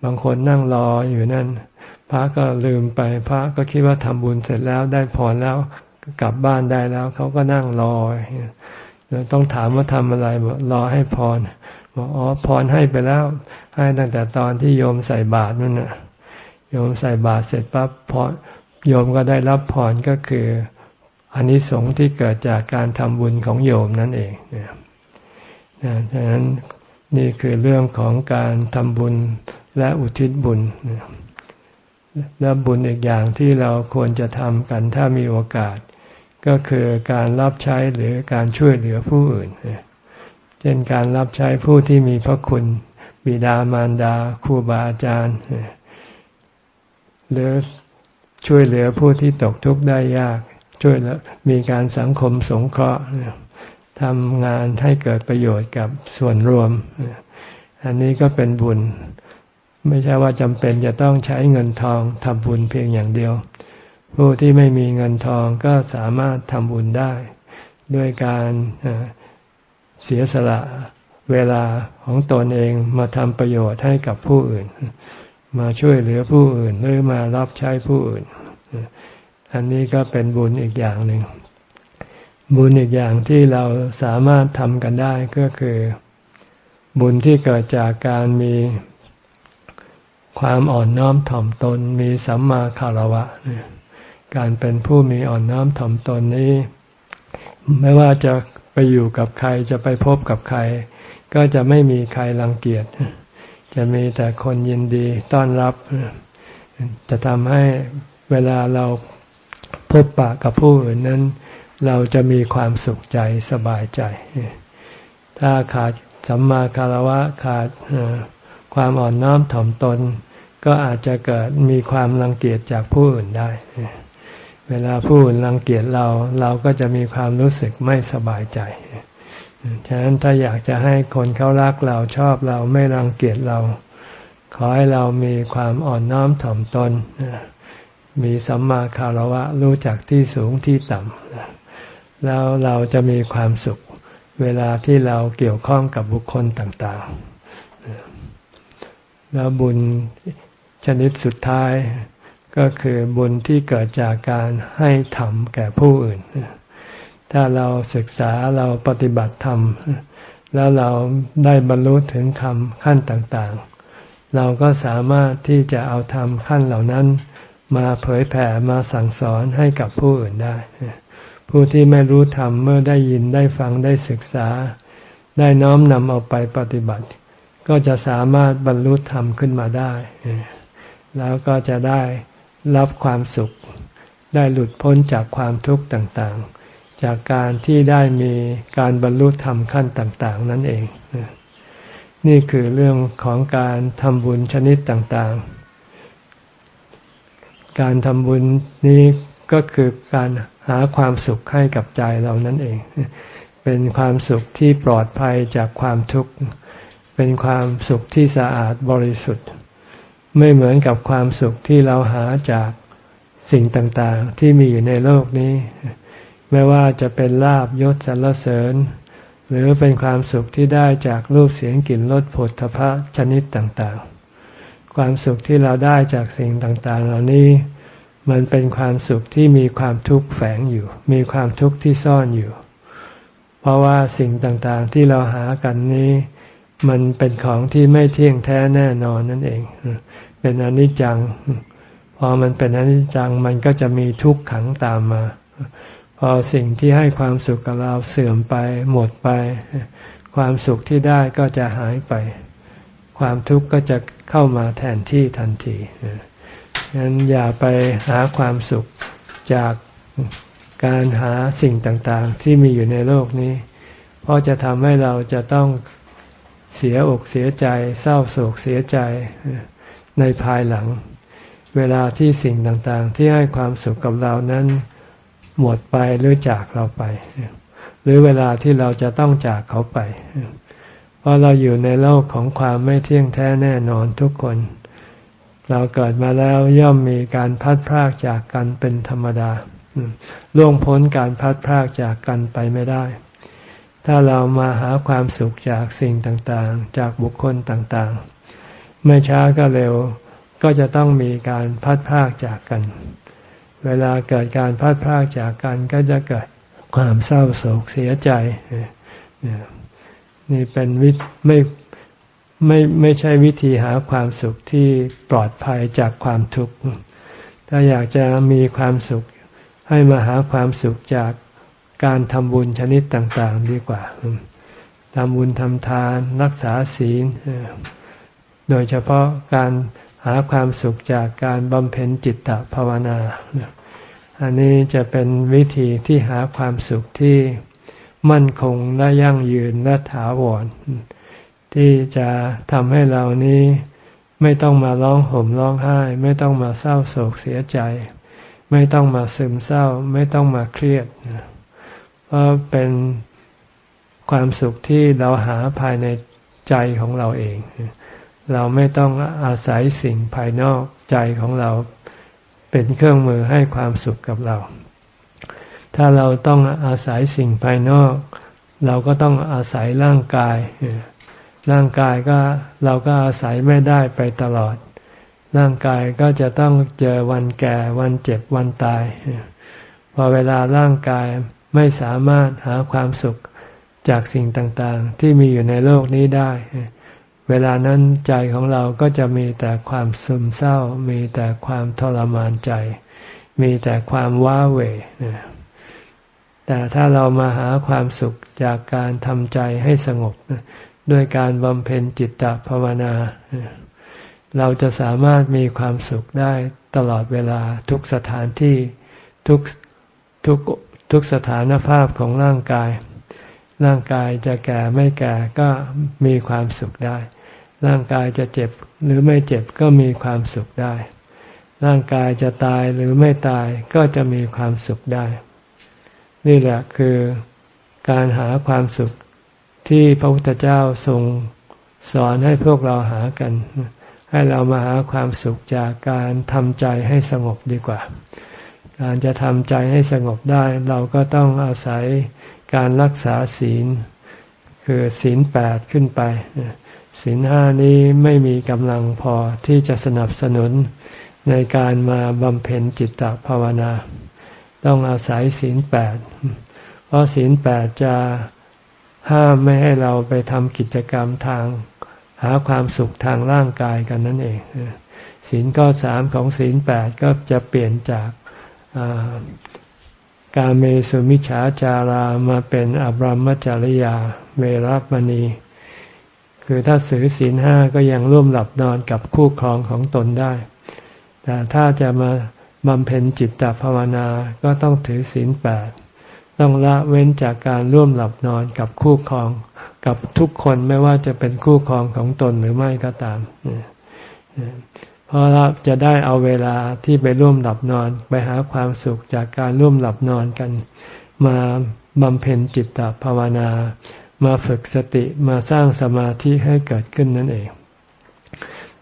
บางคนนั่งรออยู่นั่น พระก็ลืมไป พระก็คิดว่าทำบุญเสร็จแล้วได้พรแล้วกลับบ้านได้แล้วเขาก็นั่งรอต้องถามว่าทำอะไรบอกรอให้พรบอกอ๋อพรให้ไปแล้ว ให้ตั้งแต่ตอนที่โยมใส่บาตรนั่นน่ะโยมใส่บาตรเสร็จปั๊บพรโยมก็ได้รับพรก็คืออันนี้สงที่เกิดจากการทำบุญของโยมนั่นเองนะดังนั้นนี่คือเรื่องของการทำบุญและอุทิศบุญ และบุญอีกอย่างที่เราควรจะทำกันถ้ามีโอกาส ก็คือการรับใช้หรือการช่วยเหลือผู้อื่น เช่นการรับใช้ผู้ที่มีพระคุณบิดามารดาครูบาอาจารย์หรือช่วยเหลือผู้ที่ตกทุกข์ได้ยาก ช่วยแล้วมีการสังคมสงเคราะห์ทำงานให้เกิดประโยชน์กับส่วนรวม อันนี้ก็เป็นบุญ ไม่ใช่ว่าจำเป็นจะต้องใช้เงินทองทำบุญเพียงอย่างเดียว ผู้ที่ไม่มีเงินทองก็สามารถทำบุญได้ ด้วยการเสียสละเวลาของตนเองมาทำประโยชน์ให้กับผู้อื่น มาช่วยเหลือผู้อื่นหรือมารับใช้ผู้อื่น อันนี้ก็เป็นบุญอีกอย่างหนึ่ง บุญอีกอย่างที่เราสามารถทำกันได้ก็คือ บุญที่เกิดจากการมี ความอ่อนน้อมถ่อมตนมีสัมมาคารวะ การเป็นผู้มีอ่อนน้อมถ่อมตนนี้ ไม่ว่าจะไปอยู่กับใครจะไปพบกับใคร ก็จะไม่มีใครรังเกียจ จะมีแต่คนยินดีต้อนรับ จะทำให้เวลาเราพบปะกับผู้อื่นนั้น เราจะมีความสุขใจสบายใจ ถ้าขาดสัมมาคารวะขาด ความอ่อนน้อมถ่อมตน ก็อาจจะเกิดมีความรังเกียจจากผู้อื่นได้ เวลาผู้อื่นรังเกียจเราเราก็จะมีความรู้สึกไม่สบายใจฉะนั้นถ้าอยากจะให้คนเขารักเราชอบเราไม่รังเกียจเรา ขอให้เรามีความอ่อนน้อมถ่อมตน มีสัมมาคารวะรู้จักที่สูงที่ต่ำแล้วเราจะมีความสุข เวลาที่เราเกี่ยวข้องกับบุคคลต่างๆ แล้วบุญชนิดสุดท้าย ก็คือบุญที่เกิดจากการให้ธรรมแก่ผู้อื่น ถ้าเราศึกษาเราปฏิบัติธรรม แล้วเราได้บรรลุถึงธรรมขั้นต่างๆ เราก็สามารถที่จะเอาธรรมขั้นเหล่านั้น มาเผยแผ่มาสั่งสอนให้กับผู้อื่นได้ ผู้ที่ไม่รู้ธรรมเมื่อได้ยินได้ฟังได้ศึกษา ได้น้อมนำเอาไปปฏิบัติ ก็จะสามารถบรรลุธรรมขึ้นมาได้ แล้วก็จะได้รับความสุข ได้หลุดพ้นจากความทุกข์ต่างๆ จากการที่ได้มีการบรรลุธรรมขั้นต่าง ๆ นั่นเอง นี่คือเรื่องของการทำบุญชนิดต่างๆ การทำบุญนี้ก็คือการหาความสุขให้กับใจเรานั่นเอง เป็นความสุขที่ปลอดภัยจากความทุกข์ เป็นความสุขที่สะอาดบริสุทธิ์ ไม่เหมือนกับความสุขที่เราหาจากสิ่งต่างๆ ที่มีอยู่ในโลกนี้ ไม่ว่าจะเป็นลาบยศสรรเสริญ หรือเป็นความสุขที่ได้จากรูปเสียงกลิ่นรสผลทพะชนิดต่างๆ ความสุขที่เราได้จากสิ่งต่างๆ เหล่านี้ มันเป็นความสุขที่มีความทุกข์แฝงอยู่ มีความทุกข์ที่ซ่อนอยู่ เพราะว่าสิ่งต่างๆ ที่เราหากันนี้ มันเป็นของที่ไม่เที่ยงแท้แน่นอนนั่นเอง เป็นอนิจจัง พอมันเป็นอนิจจังมันก็จะมีทุกขังตามมา พอสิ่งที่ให้ความสุขกับเราเสื่อมไปหมดไป ความสุขที่ได้ก็จะหายไป ความทุกข์ก็จะเข้ามาแทนที่ทันทีฉะนั้นอย่าไปหาความสุขจากการหาสิ่งต่างๆ ที่มีอยู่ในโลกนี้ เพราะจะทำให้เราจะต้อง เสียอกเสียใจ เศร้าโศกเสียใจในภายหลัง เวลาที่สิ่งต่างๆ ที่ให้ความสุขกับเรานั้นหมดไปหรือจากเราไป หรือเวลาที่เราจะต้องจากเขาไป เพราะเราอยู่ในโลกของความไม่เที่ยงแท้แน่นอนทุกคน เราเกิดมาแล้วย่อมมีการพัดพรากจากกันเป็นธรรมดาล่วงพ้นการพัดพรากจากกันไปไม่ได้ ถ้าเรามาหาความสุขจากสิ่งต่างๆ จากบุคคลต่างๆ ไม่ช้าก็เร็วก็จะต้องมีการพัดพากจากกัน เวลาเกิดการพัดพากจากกันก็จะเกิดความเศร้าโศกเสียใจ นี่เป็นวิไม่ไม่ไม่ใช่วิธีหาความสุขที่ปลอดภัยจากความทุกข์ ถ้าอยากจะมีความสุขให้มาหาความสุขจาก การทำบุญชนิดต่างๆดีกว่าทำบุญทำทานรักษาศีล โดยเฉพาะการหาความสุขจากการบำเพ็ญจิตตภาวนา อันนี้จะเป็นวิธีที่หาความสุขที่มั่นคงและยั่งยืนและถาวร ที่จะทำให้เรานี้ไม่ต้องมาร้องห่มร้องไห้ ไม่ต้องมาเศร้าโศกเสียใจ ไม่ต้องมาซึมเศร้า ไม่ต้องมาเครียดเพ ราะเป็นความสุขที่เราหาภายในใจของเราเอง เราไม่ต้องอาศัยสิ่งภายนอกใจของเราเป็นเครื่องมือให้ความสุขกับเรา ถ้าเราต้องอาศัยสิ่งภายนอก เราก็ต้องอาศัยร่างกาย ร่างกายก็เราก็อาศัยไม่ได้ไปตลอด ร่างกายก็จะต้องเจอวันแก่วันเจ็บวันตาย พอเวลาร่างกาย ไม่สามารถหาความสุขจากสิ่งต่างๆ ที่มีอยู่ในโลกนี้ได้ เวลานั้นใจของเราก็จะมีแต่ความซึมเศร้า มีแต่ความทรมานใจ มีแต่ความว้าเหวแต่ถ้าเรามาหาความสุขจากการทำใจให้สงบด้วยการบำเพ็ญจิตตภาวนา เราจะสามารถมีความสุขได้ตลอดเวลาทุกสถานที่ทุกทุก ทุกสถานภาพของร่างกาย ร่างกายจะแก่ไม่แก่ก็มีความสุขได้ ร่างกายจะเจ็บหรือไม่เจ็บก็มีความสุขได้ ร่างกายจะตายหรือไม่ตายก็จะมีความสุขได้ นี่แหละคือการหาความสุขที่พระพุทธเจ้าทรงสอนให้พวกเราหากัน ให้เรามาหาความสุขจากการทำใจให้สงบดีกว่า การจะทำใจให้สงบได้ เราก็ต้องอาศัยการรักษาศีล คือศีลแปดขึ้นไป ศีลห้านี้ไม่มีกำลังพอที่จะสนับสนุนในการมาบำเพ็ญจิตตภาวนา ต้องอาศัยศีลแปดเพราะศีลแปดจะห้ามไม่ให้เราไปทำกิจกรรมทาง หาความสุขทางร่างกายกันนั่นเองศีลข้อสามของศีลแปดก็จะเปลี่ยนจาก การเมสุมิฉาจารามาเป็นอบรมจริยาเวรมณี คือถ้าสือศีลห้าก็ยังร่วมหลับนอนกับคู่ครองของตนได้ แต่ถ้าจะมาบำเพ็ญจิตตภาวนาก็ต้องถือศีลแปดต้องละเว้นจากการร่วมหลับนอนกับคู่ครอง กับทุกคนไม่ว่าจะเป็นคู่ครองของตนหรือไม่ก็ตาม เพราะเราจะได้เอาเวลาที่ไปร่วมหลับนอน ไปหาความสุขจากการร่วมหลับนอนกัน มาบำเพ็ญจิตตภาวนา มาฝึกสติมาสร้างสมาธิให้เกิดขึ้นนั่นเอง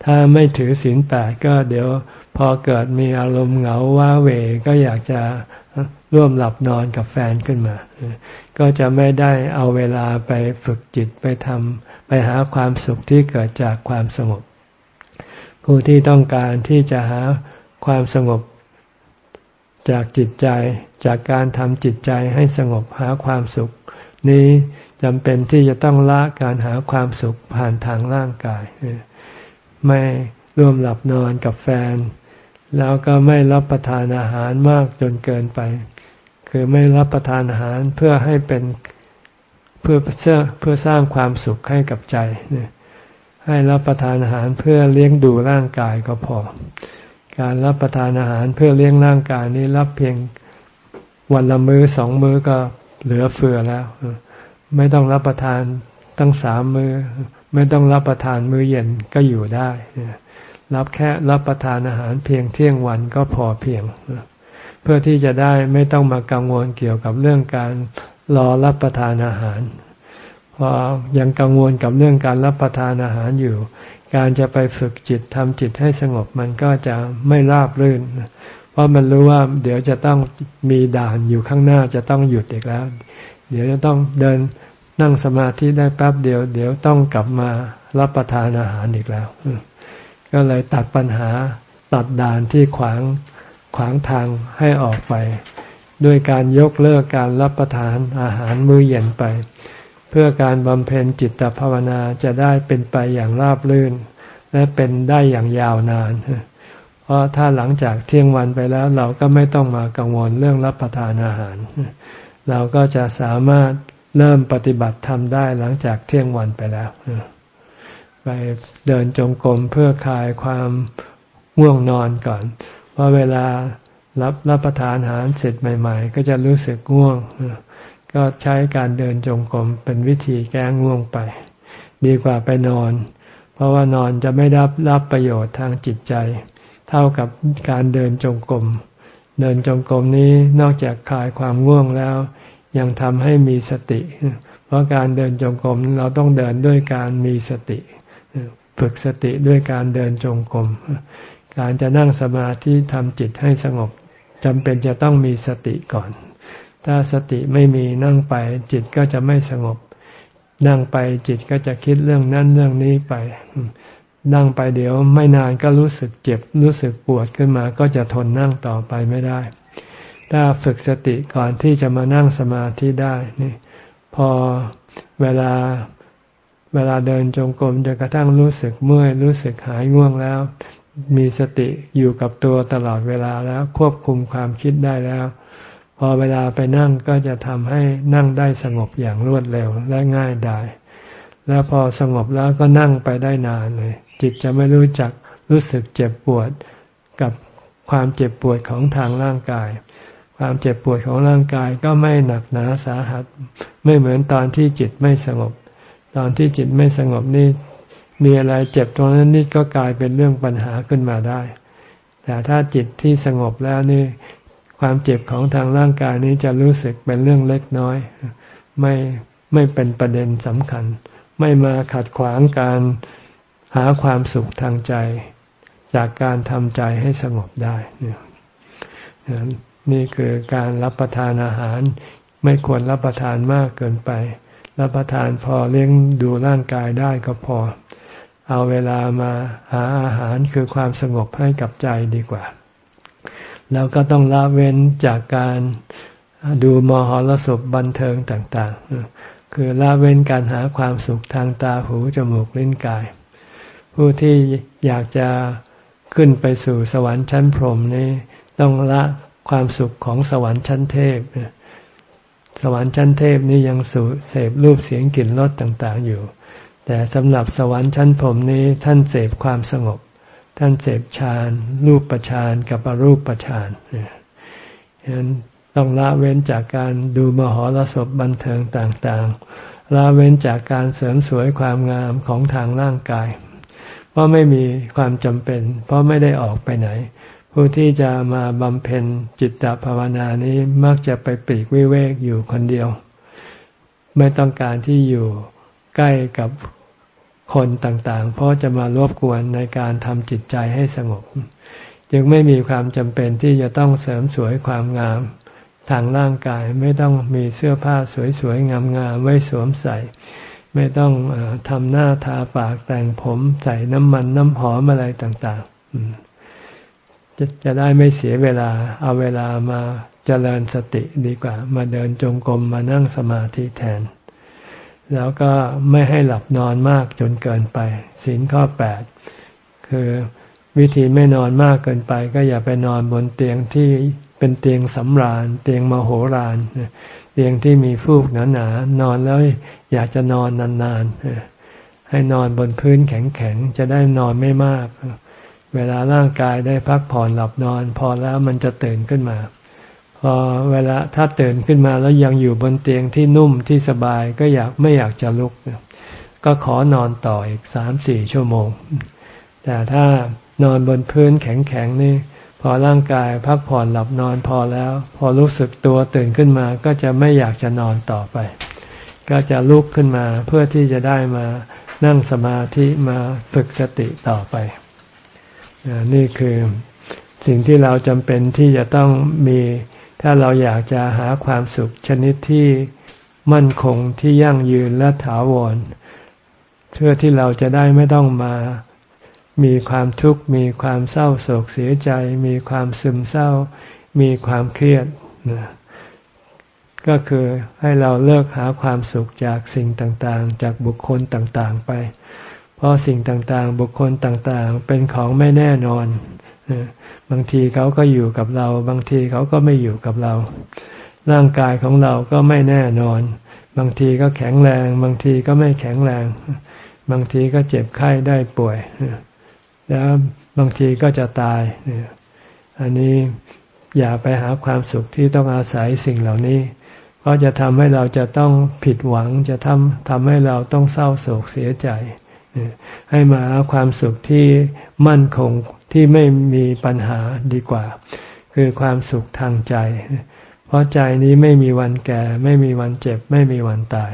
ถ้าไม่ถือศีลแปดก็เดี๋ยวพอเกิดมีอารมณ์เหงาว้าเหวก็อยากจะร่วมหลับนอนกับแฟนขึ้นมา ก็จะไม่ได้เอาเวลาไปฝึกจิตไปทำไปหาความสุขที่เกิดจากความสงบ ผู้ที่ต้องการที่จะหาความสงบจากจิตใจ จากการทำจิตใจให้สงบหาความสุข นี้จำเป็นที่จะต้องละการหาความสุขผ่านทางร่างกาย ไม่ร่วมหลับนอนกับแฟน แล้วก็ไม่รับประทานอาหารมากจนเกินไป คือไม่รับประทานอาหารเพื่อให้เป็นเพื่อเพื่อสร้างความสุขให้กับใจเนี่ย ให้รับประทานอาหารเพื่อเลี้ยงดูร่างกายก็พอ การรับประทานอาหารเพื่อเลี้ยงร่างกายนี้รับเพียงวันละมือ้อสองมื้อก็เหลือเฟือแล้ว ไม่ต้องรับประทานตั้งสามมือ้อ ไม่ต้องรับประทานมื้อเย็นก็อยู่ได้ รับแค่รับประทานอาหารเพียงเที่ยงวันก็พอเพียง เพื่อที่จะได้ไม่ต้องมากังวลเกี่ยวกับเรื่องการรอรับประทานอาหาร พราะยังกังวลกับเรื่องการรับประทานอาหารอยู่ การจะไปฝึกจิตทำจิตให้สงบมันก็จะไม่ราบรื่น เพราะมันรู้ว่าเดี๋ยวจะต้องมีด่านอยู่ข้างหน้าจะต้องหยุดอีกแล้ว เดี๋ยวจะต้องเดินนั่งสมาธิได้แป๊บเดียว เดี๋ยวต้องกลับมารับประทานอาหารอีกแล้ว ก็เลยตัดปัญหาตัดด่านที่ขวางขวางทางให้ออกไป ด้วยการยกเลิกการรับประทานอาหารมื้อเย็นไป เพื่อการบำเพ็ญจิตภาวนาจะได้เป็นไปอย่างราบรื่น และเป็นได้อย่างยาวนาน เพราะถ้าหลังจากเที่ยงวันไปแล้วเราก็ไม่ต้องมากังวลเรื่องรับประทานอาหาร เราก็จะสามารถเริ่มปฏิบัติทำได้หลังจากเที่ยงวันไปแล้ว ไปเดินจงกรมเพื่อคลายความง่วงนอนก่อน เพราะเวลารับรับประทานอาหารเสร็จใหม่ ๆ ก็จะรู้สึกง่วง ก็ใช้การเดินจงกรมเป็นวิธีแก้ง่วงไป ดีกว่าไปนอน เพราะว่านอนจะไม่รับรับประโยชน์ทางจิตใจ เท่ากับการเดินจงกรมเดินจงกรมนี้นอกจากคลายความง่วงแล้ว ยังทำให้มีสติ เพราะการเดินจงกรมเราต้องเดินด้วยการมีสติ ฝึกสติด้วยการเดินจงกรมการจะนั่งสมาธิทำจิตให้สงบจำเป็นจะต้องมีสติก่อน ถ้าสติไม่มีนั่งไป จิตก็จะไม่สงบ นั่งไปจิตก็จะคิดเรื่องนั้นเรื่องนี้ไป นั่งไปเดี๋ยวไม่นานก็รู้สึกเจ็บรู้สึกปวดขึ้นมาก็จะทนนั่งต่อไปไม่ได้ ถ้าฝึกสติก่อนที่จะมานั่งสมาธิได้นี่พอเวลาเวลาเดินจงกรมจนกระทั่งรู้สึกเมื่อยรู้สึกหายง่วงแล้ว มีสติอยู่กับตัวตลอดเวลาแล้วควบคุมความคิดได้แล้ว พอเวลาไปนั่งก็จะทำให้นั่งได้สงบอย่างรวดเร็วและง่ายได้ แล้วพอสงบแล้วก็นั่งไปได้นานเลย จิตจะไม่รู้จักรู้สึกเจ็บปวดกับความเจ็บปวดของทางร่างกาย ความเจ็บปวดของร่างกายก็ไม่หนักหนาสาหัส ไม่เหมือนตอนที่จิตไม่สงบ ตอนที่จิตไม่สงบนี่มีอะไรเจ็บตรงนั้นนี่ก็กลายเป็นเรื่องปัญหาขึ้นมาได้ แต่ถ้าจิตที่สงบแล้วนี่ ความเจ็บของทางร่างกายนี้จะรู้สึกเป็นเรื่องเล็กน้อย ไม่ไม่เป็นประเด็นสำคัญ ไม่มาขัดขวางการหาความสุขทางใจ จากการทำใจให้สงบได้ นี่คือการรับประทานอาหาร ไม่ควรรับประทานมากเกินไป รับประทานพอเลี้ยงดูร่างกายได้ก็พอ เอาเวลามาหาอาหารคือความสงบให้กับใจดีกว่า แล้วก็ต้องละเว้นจากการดูมหรสพบันเทิงต่างๆ คือละเว้นการหาความสุขทางตาหูจมูกลิ้นกาย ผู้ที่อยากจะขึ้นไปสู่สวรรค์ชั้นพรหมนี้ต้องละความสุขของสวรรค์ชั้นเทพ สวรรค์ชั้นเทพนี่ยังสูเสพรูปเสียงกลิ่นรสต่างๆอยู่ แต่สำหรับสวรรค์ชั้นผมนี้ท่านเสพความสงบ ท่านเสพฌานรูปประฌานกับอรูปประฌานฉะนั้นต้องละเว้นจากการดูมหรสพบันเทิงต่างๆ ละเว้นจากการเสริมสวยความงามของทางร่างกาย เพราะไม่มีความจำเป็น เพราะไม่ได้ออกไปไหน ผู้ที่จะมาบำเพ็ญจิตตภาวนานี้มักจะไปปีกวิเวกอยู่คนเดียว ไม่ต้องการที่อยู่ใกล้กับ คนต่างๆ เพราะจะมารบกวนในการทำจิตใจให้สงบ ยังไม่มีความจำเป็นที่จะต้องเสริมสวยความงาม ทางร่างกายไม่ต้องมีเสื้อผ้าสวยๆงามๆไว้สวมใส่ ไม่ต้องอทำหน้าทาปากแต่งผมใส่น้ำมันน้ำหอมอะไรต่างๆจะจะได้ไม่เสียเวลา เอาเวลามาเจริญสติดีกว่า มาเดินจงกรมมานั่งสมาธิแทน แล้วก็ไม่ให้หลับนอนมากจนเกินไปศีลข้อแปดคือวิธีไม่นอนมากเกินไป ก็อย่าไปนอนบนเตียงที่เป็นเตียงสำราญ เตียงมโหฬารเตียงที่มีฟูกหนาๆนอนแล้วอยากจะนอนนานๆให้นอนบนพื้นแข็งๆจะได้นอนไม่มาก เวลาร่างกายได้พักผ่อนหลับนอน พอแล้วมันจะตื่นขึ้นมา พอเวลาถ้าตื่นขึ้นมาแล้วยังอยู่บนเตียงที่นุ่มที่สบายก็อยากไม่อยากจะลุก ก็ขอนอนต่ออีกสามสี่ชั่วโมง แต่ถ้านอนบนพื้นแข็งๆนี่ พอร่างกายพักผ่อนหลับนอนพอแล้ว พอรู้สึกตัวตื่นขึ้นมาก็จะไม่อยากจะนอนต่อไป ก็จะลุกขึ้นมาเพื่อที่จะได้มานั่งสมาธิมาฝึกสติต่อไป นี่คือสิ่งที่เราจำเป็นที่จะต้องมี ถ้าเราอยากจะหาความสุขชนิดที่มั่นคงที่ยั่งยืนและถาวรเพื่อที่เราจะได้ไม่ต้องมา มีความทุกข์มีความเศร้าโศกเสียใจ มีความซึมเศร้า มีความเครียดนะก็คือให้เราเลิกหาความสุขจากสิ่งต่างๆ จากบุคคลต่างๆไป เพราะสิ่งต่างๆ บุคคลต่างๆ เป็นของไม่แน่นอน บางทีเขาก็อยู่กับเรา บางทีเขาก็ไม่อยู่กับเรา ร่างกายของเราก็ไม่แน่นอน บางทีก็แข็งแรง บางทีก็ไม่แข็งแรง บางทีก็เจ็บไข้ได้ป่วย แล้วบางทีก็จะตาย อันนี้อย่าไปหาความสุขที่ต้องอาศัยสิ่งเหล่านี้ เพราะจะทำให้เราจะต้องผิดหวัง จะทำทำให้เราต้องเศร้าโศกเสียใจ ให้มาหาความสุขที่มั่นคง ที่ไม่มีปัญหาดีกว่า คือความสุขทางใจ เพราะใจนี้ไม่มีวันแก่ ไม่มีวันเจ็บ ไม่มีวันตาย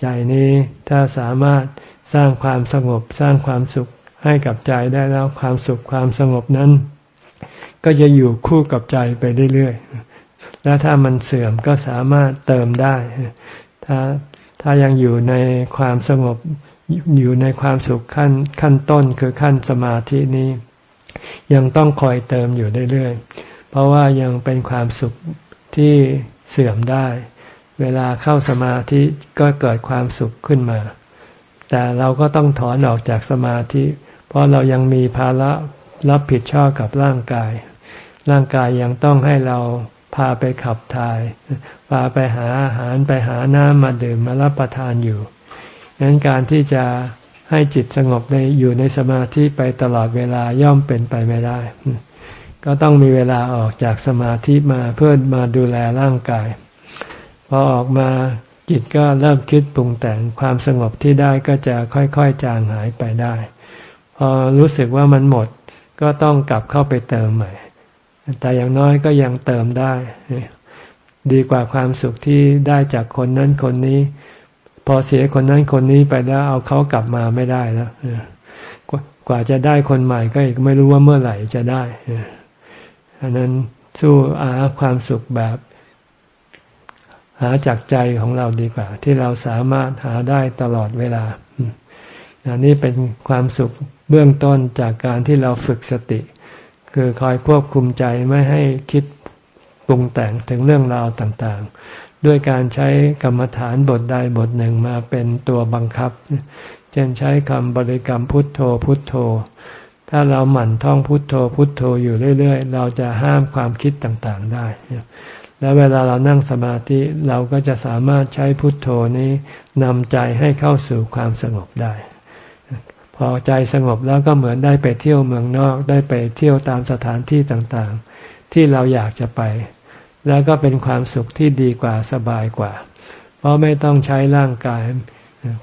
ใจนี้ถ้าสามารถสร้างความสงบสร้างความสุขให้กับใจได้แล้วความสุขความสงบนั้น ก็จะอยู่คู่กับใจไปเรื่อยๆ แล้วถ้ามันเสื่อมก็สามารถเติมได้ ถ้าถ้ายังอยู่ในความสงบ อยู่ในความสุขขั้นขั้นต้นคือขั้นสมาธินี้ ยังต้องคอยเติมอยู่เรื่อยๆ เพราะว่ายังเป็นความสุขที่เสื่อมได้ เวลาเข้าสมาธิก็เกิดความสุขขึ้นมา แต่เราก็ต้องถอนออกจากสมาธิ เพราะเรายังมีภาระรับผิดชอบกับร่างกาย ร่างกายยังต้องให้เราพาไปขับถ่าย พาไปหาอาหารไปหาน้ำมาดื่มมารับประทานอยู่ ดังนั้นการที่จะให้จิตสงบในอยู่ในสมาธิไปตลอดเวลาย่อมเป็นไปไม่ได้ ก็ต้องมีเวลาออกจากสมาธิมาเพื่อมาดูแลร่างกาย พอออกมาจิตก็เริ่มคิดปรุงแต่งความสงบที่ได้ก็จะค่อยๆจางหายไปได้ พอรู้สึกว่ามันหมดก็ต้องกลับเข้าไปเติมใหม่ แต่อย่างน้อยก็ยังเติมได้ ดีกว่าความสุขที่ได้จากคนนั้นคนนี้ พอเสียคนนั้นคนนี้ไปแล้วเอาเขากลับมาไม่ได้แล้วกว่าจะได้คนใหม่ก็อีกไม่รู้ว่าเมื่อไหร่จะได้อันนั้นสู้อาความสุขแบบ หาจากใจของเราดีกว่า ที่เราสามารถหาได้ตลอดเวลาอันนี้เป็นความสุขเบื้องต้นจากการที่เราฝึกสติ คือคอยควบคุมใจไม่ให้คิดปรุงแต่งถึงเรื่องราวต่างๆ ด้วยการใช้กรรมฐานบทใดบทหนึ่งมาเป็นตัวบังคับ เช่นใช้คำบริกรรมพุทโธพุทโธ ถ้าเราหมั่นท่องพุทโธพุทโธอยู่เรื่อย ๆ เราจะห้ามความคิดต่างๆได้ แล้วเวลาเรานั่งสมาธิเราก็จะสามารถใช้พุทโธนี้นำใจให้เข้าสู่ความสงบได้พอใจสงบแล้วก็เหมือนได้ไปเที่ยวเมืองนอก ได้ไปเที่ยวตามสถานที่ต่างๆ ที่เราอยากจะไป แล้วก็เป็นความสุขที่ดีกว่าสบายกว่า เพราะไม่ต้องใช้ร่างกาย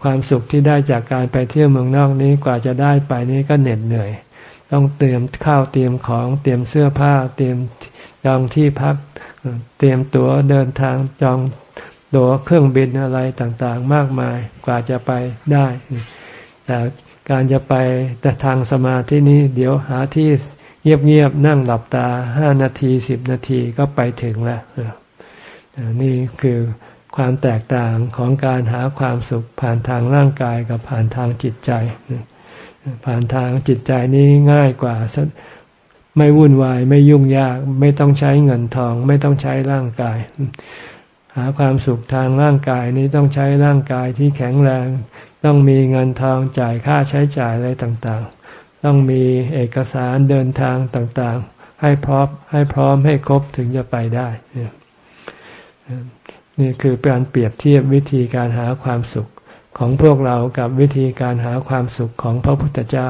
ความสุขที่ได้จากการไปเที่ยวเมืองนอกนี้กว่าจะได้ไปนี้ก็เหน็ดเหนื่อย ต้องเตรียมข้าวเตรียมของเตรียมเสื้อผ้า เตรียมจองที่พัก เตรียมตั๋วเดินทางจองตั๋วเครื่องบินอะไรต่างๆ มากมายกว่าจะไปได้แต่การจะไปแต่ทางสมาธินี้เดี๋ยวหาที่ เงียบๆนั่งหลับตาห้านาทีสิบนาทีก็ไปถึงแล้วนี่คือความแตกต่างของการหาความสุขผ่านทางร่างกายกับผ่านทางจิตใจ ผ่านทางจิตใจนี้ง่ายกว่า ไม่วุ่นวายไม่ยุ่งยาก ไม่ต้องใช้เงินทอง ไม่ต้องใช้ร่างกาย หาความสุขทางร่างกายนี้ต้องใช้ร่างกายที่แข็งแรง ต้องมีเงินทองจ่ายค่าใช้จ่ายอะไรต่างๆ ต้องมีเอกสารเดินทางต่างๆ ให้พร้อมให้พร้อมให้ครบถึงจะไปได้ นี่คือการเปรียบเทียบวิธีการหาความสุขของพวกเรากับวิธีการหาความสุขของพระพุทธเจ้า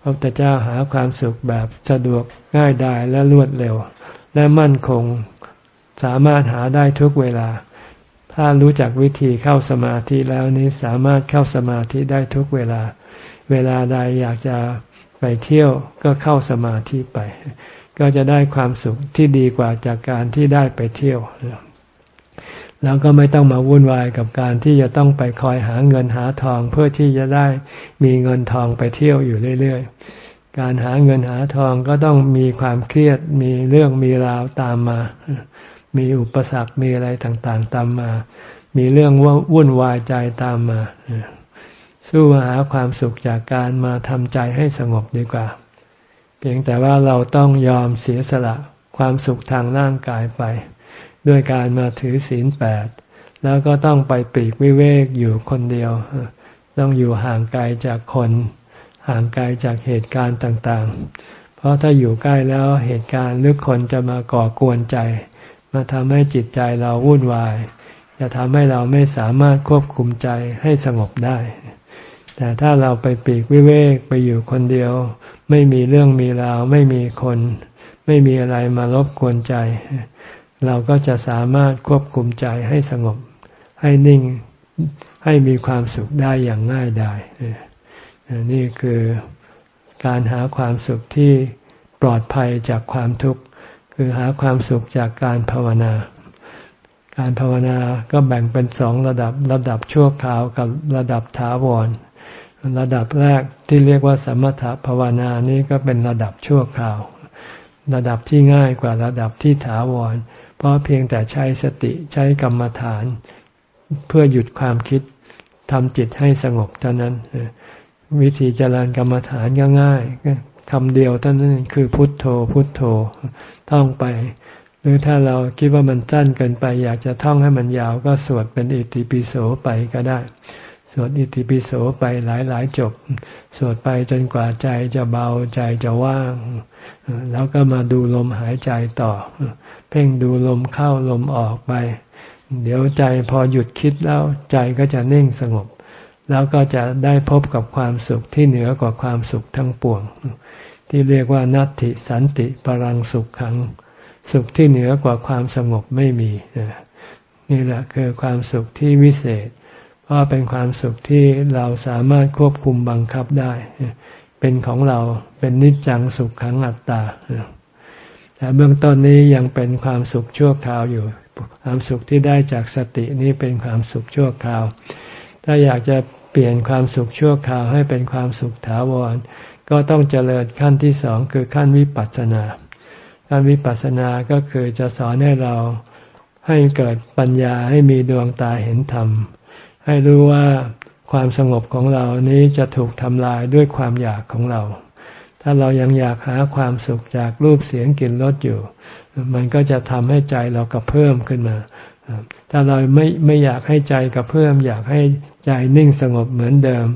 พระพุทธเจ้าหาความสุขแบบสะดวกง่ายดายและรวดเร็ว และมั่นคงสามารถหาได้ทุกเวลา ถ้ารู้จักวิธีเข้าสมาธิแล้วนี้สามารถเข้าสมาธิได้ทุกเวลา เวลาใดอยากจะไปเที่ยวก็เข้าสมาธิไป ก็จะได้ความสุขที่ดีกว่าจากการที่ได้ไปเที่ยว แล้วก็ไม่ต้องมาวุ่นวายกับการที่จะต้องไปคอยหาเงินหาทองเพื่อที่จะได้มีเงินทองไปเที่ยวอยู่เรื่อยๆ การหาเงินหาทองก็ต้องมีความเครียดมีเรื่องมีราวตามมา มีอุปสรรคมีอะไรต่างๆ ตามมา มีเรื่องว่าวุ่นวายใจตามมา สู้มาหาความสุขจากการมาทำใจให้สงบดีกว่า เพียงแต่ว่าเราต้องยอมเสียสละความสุขทางร่างกายไป ด้วยการมาถือศีลแปดแล้วก็ต้องไปปีกวิเวกอยู่คนเดียว ต้องอยู่ห่างไกลจากคน ห่างไกลจากเหตุการณ์ต่างๆ เพราะถ้าอยู่ใกล้แล้วเหตุการณ์หรือคนจะมาก่อกวนใจ มาทำให้จิตใจเราวุ่นวาย จะทำให้เราไม่สามารถควบคุมใจให้สงบได้ แต่ถ้าเราไปปีกวิเวกไปอยู่คนเดียว ไม่มีเรื่องมีราว ไม่มีคน ไม่มีอะไรมารบกวนใจ เราก็จะสามารถควบคุมใจให้สงบ ให้นิ่งให้มีความสุขได้อย่างง่ายดายนี่คือการหาความสุขที่ปลอดภัยจากความทุกข์ คือหาความสุขจากการภาวนา การภาวนาก็แบ่งเป็นสองระดับระดับชั่วคราวกับระดับถาวร ระดับแรกที่เรียกว่าสมถภาวนานี้ก็เป็นระดับชั่วคราว ระดับที่ง่ายกว่าระดับที่ถาวร เพราะเพียงแต่ใช้สติใช้กรรมฐาน เพื่อหยุดความคิดทำจิตให้สงบเท่านั้น วิธีเจริญกรรมฐานก็ง่ายคำเดียวเท่านั้นคือพุทโธพุทโธท่องไป หรือถ้าเราคิดว่ามันสั้นเกินไป อยากจะท่องให้มันยาวก็สวดเป็นอิติปิโสไปก็ได้ สวดอิติปิโสไปหลายๆจบ สวดไปจนกว่าใจจะเบาใจจะว่าง แล้วก็มาดูลมหายใจต่อ เพ่งดูลมเข้าลมออกไป เดี๋ยวใจพอหยุดคิดแล้วใจก็จะนิ่งสงบ แล้วก็จะได้พบกับความสุขที่เหนือกว่าความสุขทั้งปวง ที่เรียกว่านัตติสันติปรังสุขขัง สุขที่เหนือกว่าความสงบไม่มีนี่แหละคือความสุขที่วิเศษ เพราเป็นความสุขที่เราสามารถควบคุมบังคับได้ เป็นของเราเป็นนิจจังสุขขังอัตตาแต่เบื้องต้นนี้ยังเป็นความสุขชั่วคราวอยู่ ความสุขที่ได้จากสตินี้เป็นความสุขชั่วคราว ถ้าอยากจะเปลี่ยนความสุขชั่วคราวให้เป็นความสุขถาวร ก็ต้องเจริญขั้นที่สองคือขั้นวิปัสสนา ขั้นวิปัสสนาก็คือจะสอนให้เราให้เกิดปัญญาให้มีดวงตาเห็นธรรม ให้รู้ว่าความสงบของเรานี้จะถูกทำลายด้วยความอยากของเรา ถ้าเรายังอยากหาความสุขจากรูปเสียงกลิ่นรสอยู่ มันก็จะทำให้ใจเรากระเพิ่มขึ้นมา ถ้าเราไม่ไม่อยากให้ใจกระเพิ่ม อยากให้ใจนิ่งสงบเหมือนเดิม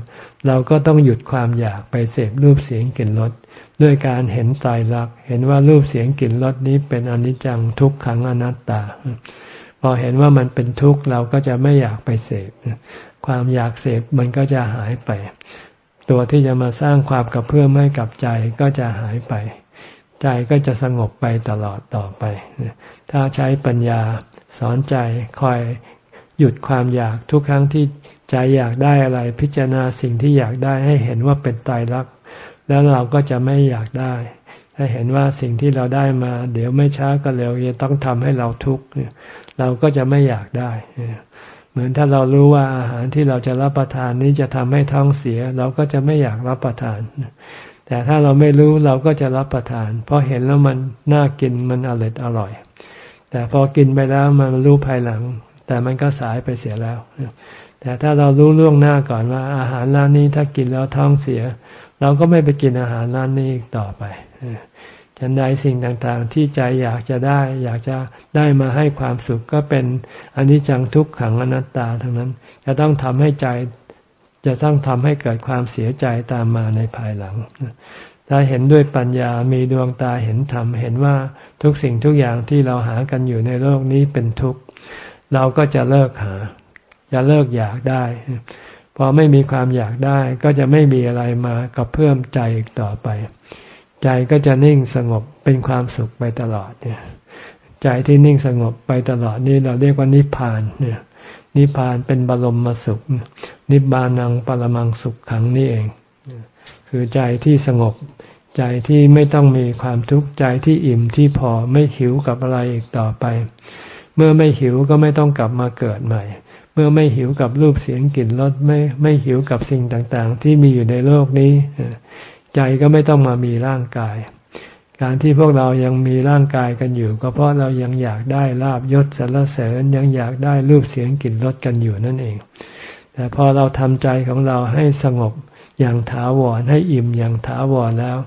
เราก็ต้องหยุดความอยากไปเสพรูปเสียงกลิ่นรสด้วยการเห็นตายรัก เห็นว่ารูปเสียงกลิ่นรสนี้เป็นอนิจจังทุกขังอนัตตา อเห็นว่ามันเป็นทุกข์เราก็จะไม่อยากไปเสพความอยากเสพมันก็จะหายไป ตัวที่จะมาสร้างความกระเพื่อมให้กับใจก็จะหายไป ใจก็จะสงบไปตลอดต่อไป ถ้าใช้ปัญญาสอนใจคอยหยุดความอยากทุกครั้งที่ใจอยากได้อะไรพิจารณาสิ่งที่อยากได้ให้เห็นว่าเป็นตายรักแล้วเราก็จะไม่อยากได้ ถ้าเห็นว่าสิ่งที่เราได้มา เดี๋ยวไม่ช้าก็เร็วจะต้องทำให้เราทุกข์เราก็จะไม่อยากได้ เหมือนถ้าเรารู้ว่าอาหารที่เราจะรับประทานนี้จะทำให้ท้องเสีย เราก็จะไม่อยากรับประทาน แต่ถ้าเราไม่รู้เราก็จะรับประทาน เพราะเห็นแล้วมันน่ากินมันอร่อยอร่อย แต่พอกินไปแล้วมันรู้ภายหลัง แต่มันก็สายไปเสียแล้วแต่ถ้าเรารู้ล่วงหน้าก่อนว่าอาหารร้านนี้ถ้ากินแล้วท้องเสีย เราก็ไม่ไปกินอาหารร้านนี้อีกต่อไปฉันใดสิ่งต่างๆ ที่ใจอยากจะได้ อยากจะได้มาให้ความสุขก็เป็นอนิจจังทุกขังอนัตตาทั้งนั้น จะต้องทำให้ใจจะต้องทำให้เกิดความเสียใจตามมาในภายหลังถ้าเห็นด้วยปัญญามีดวงตาเห็นธรรม เห็นว่าทุกสิ่งทุกอย่างที่เราหากันอยู่ในโลกนี้เป็นทุกข์ เราก็จะเลิกหา จะเลิกอยากได้ พอไม่มีความอยากได้ก็จะไม่มีอะไรมากับเพิ่อมใจอีกต่อไป ใจก็จะนิ่งสงบเป็นความสุขไปตลอดเนี่ย ใจที่นิ่งสงบไปตลอดนี่เราเรียกว่านิพพานเนี่ยนิพพานเป็นบรมมสุข นิบานังปรมังสุขขังนี่เอง คือใจที่สงบ ใจที่ไม่ต้องมีความทุกข์ใจที่อิ่มที่พอไม่หิวกับอะไรอีกต่อไป เมื่อไม่หิวก็ไม่ต้องกลับมาเกิดใหม่ เมื่อไม่หิวกับรูปเสียงกลิ่นรสไม่ไม่หิวกับสิ่งต่างๆ ที่มีอยู่ในโลกนี้ ใจก็ไม่ต้องมามีร่างกาย การที่พวกเรายังมีร่างกายกันอยู่ ก็เพราะเรายังอยากได้ลาบยศสรรเสริญยังอยากได้รูปเสียงกลิ่นรสกันอยู่นั่นเอง แต่พอเราทำใจของเราให้สงบอย่างถาวรให้อิ่มอย่างถาวรแล้ว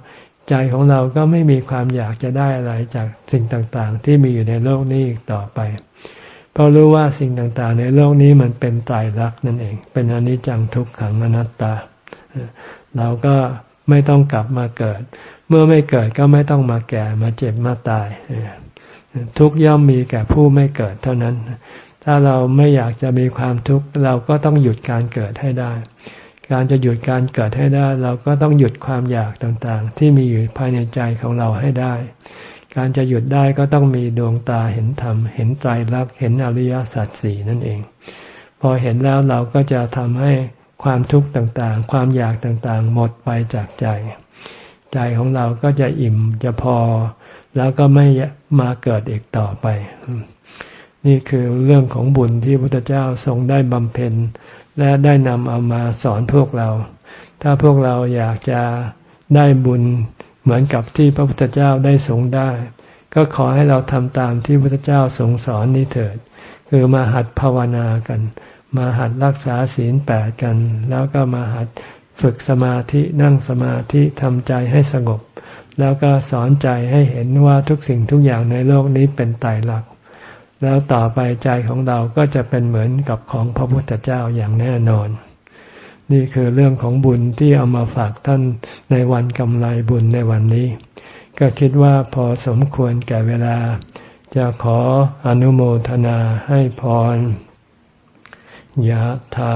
ใจของเราก็ไม่มีความอยากจะได้อะไรจากสิ่งต่างๆ ที่มีอยู่ในโลกนี้ต่อไป เพราะรู้ว่าสิ่งต่างๆ ในโลกนี้มันเป็นตายรักนั่นเอง เป็นอนิจจังทุกขังอนัตตา เราก็ไม่ต้องกลับมาเกิด เมื่อไม่เกิดก็ไม่ต้องมาแก่มาเจ็บมาตาย ทุกย่อมมีแก่ผู้ไม่เกิดเท่านั้น ถ้าเราไม่อยากจะมีความทุกข์เราก็ต้องหยุดการเกิดให้ได้ การจะหยุดการเกิดให้ได้ เราก็ต้องหยุดความอยากต่างๆ ที่มีอยู่ภายในใจของเราให้ได้ การจะหยุดได้ก็ต้องมีดวงตาเห็นธรรม เห็นใจรักเห็นอริยสัจสี่นั่นเอง พอเห็นแล้วเราก็จะทำให้ความทุกข์ต่างๆ ความอยากต่างๆ หมดไปจากใจ ใจของเราก็จะอิ่มจะพอ แล้วก็ไม่มาเกิดอีกต่อไป นี่คือเรื่องของบุญที่พระพุทธเจ้าทรงได้บำเพ็ญ และได้นำเอามาสอนพวกเรา ถ้าพวกเราอยากจะได้บุญ เหมือนกับที่พระพุทธเจ้าได้ทรงได้ ก็ขอให้เราทำตามที่พระพุทธเจ้าทรงสอนนี้เถิด คือมาหัดภาวนากัน มาหัดรักษาศีลแปดกัน แล้วก็มาหัดฝึกสมาธินั่งสมาธิทำใจให้สงบ แล้วก็สอนใจให้เห็นว่าทุกสิ่งทุกอย่างในโลกนี้เป็นไตรลักษณ์แล้วต่อไปใจของเราก็จะเป็นเหมือนกับของพระพุทธเจ้าอย่างแน่นอน นี่คือเรื่องของบุญที่เอามาฝากท่านในวันกำไรบุญในวันนี้ ก็คิดว่าพอสมควรแก่เวลา จะขออนุโมทนาให้พรยะถา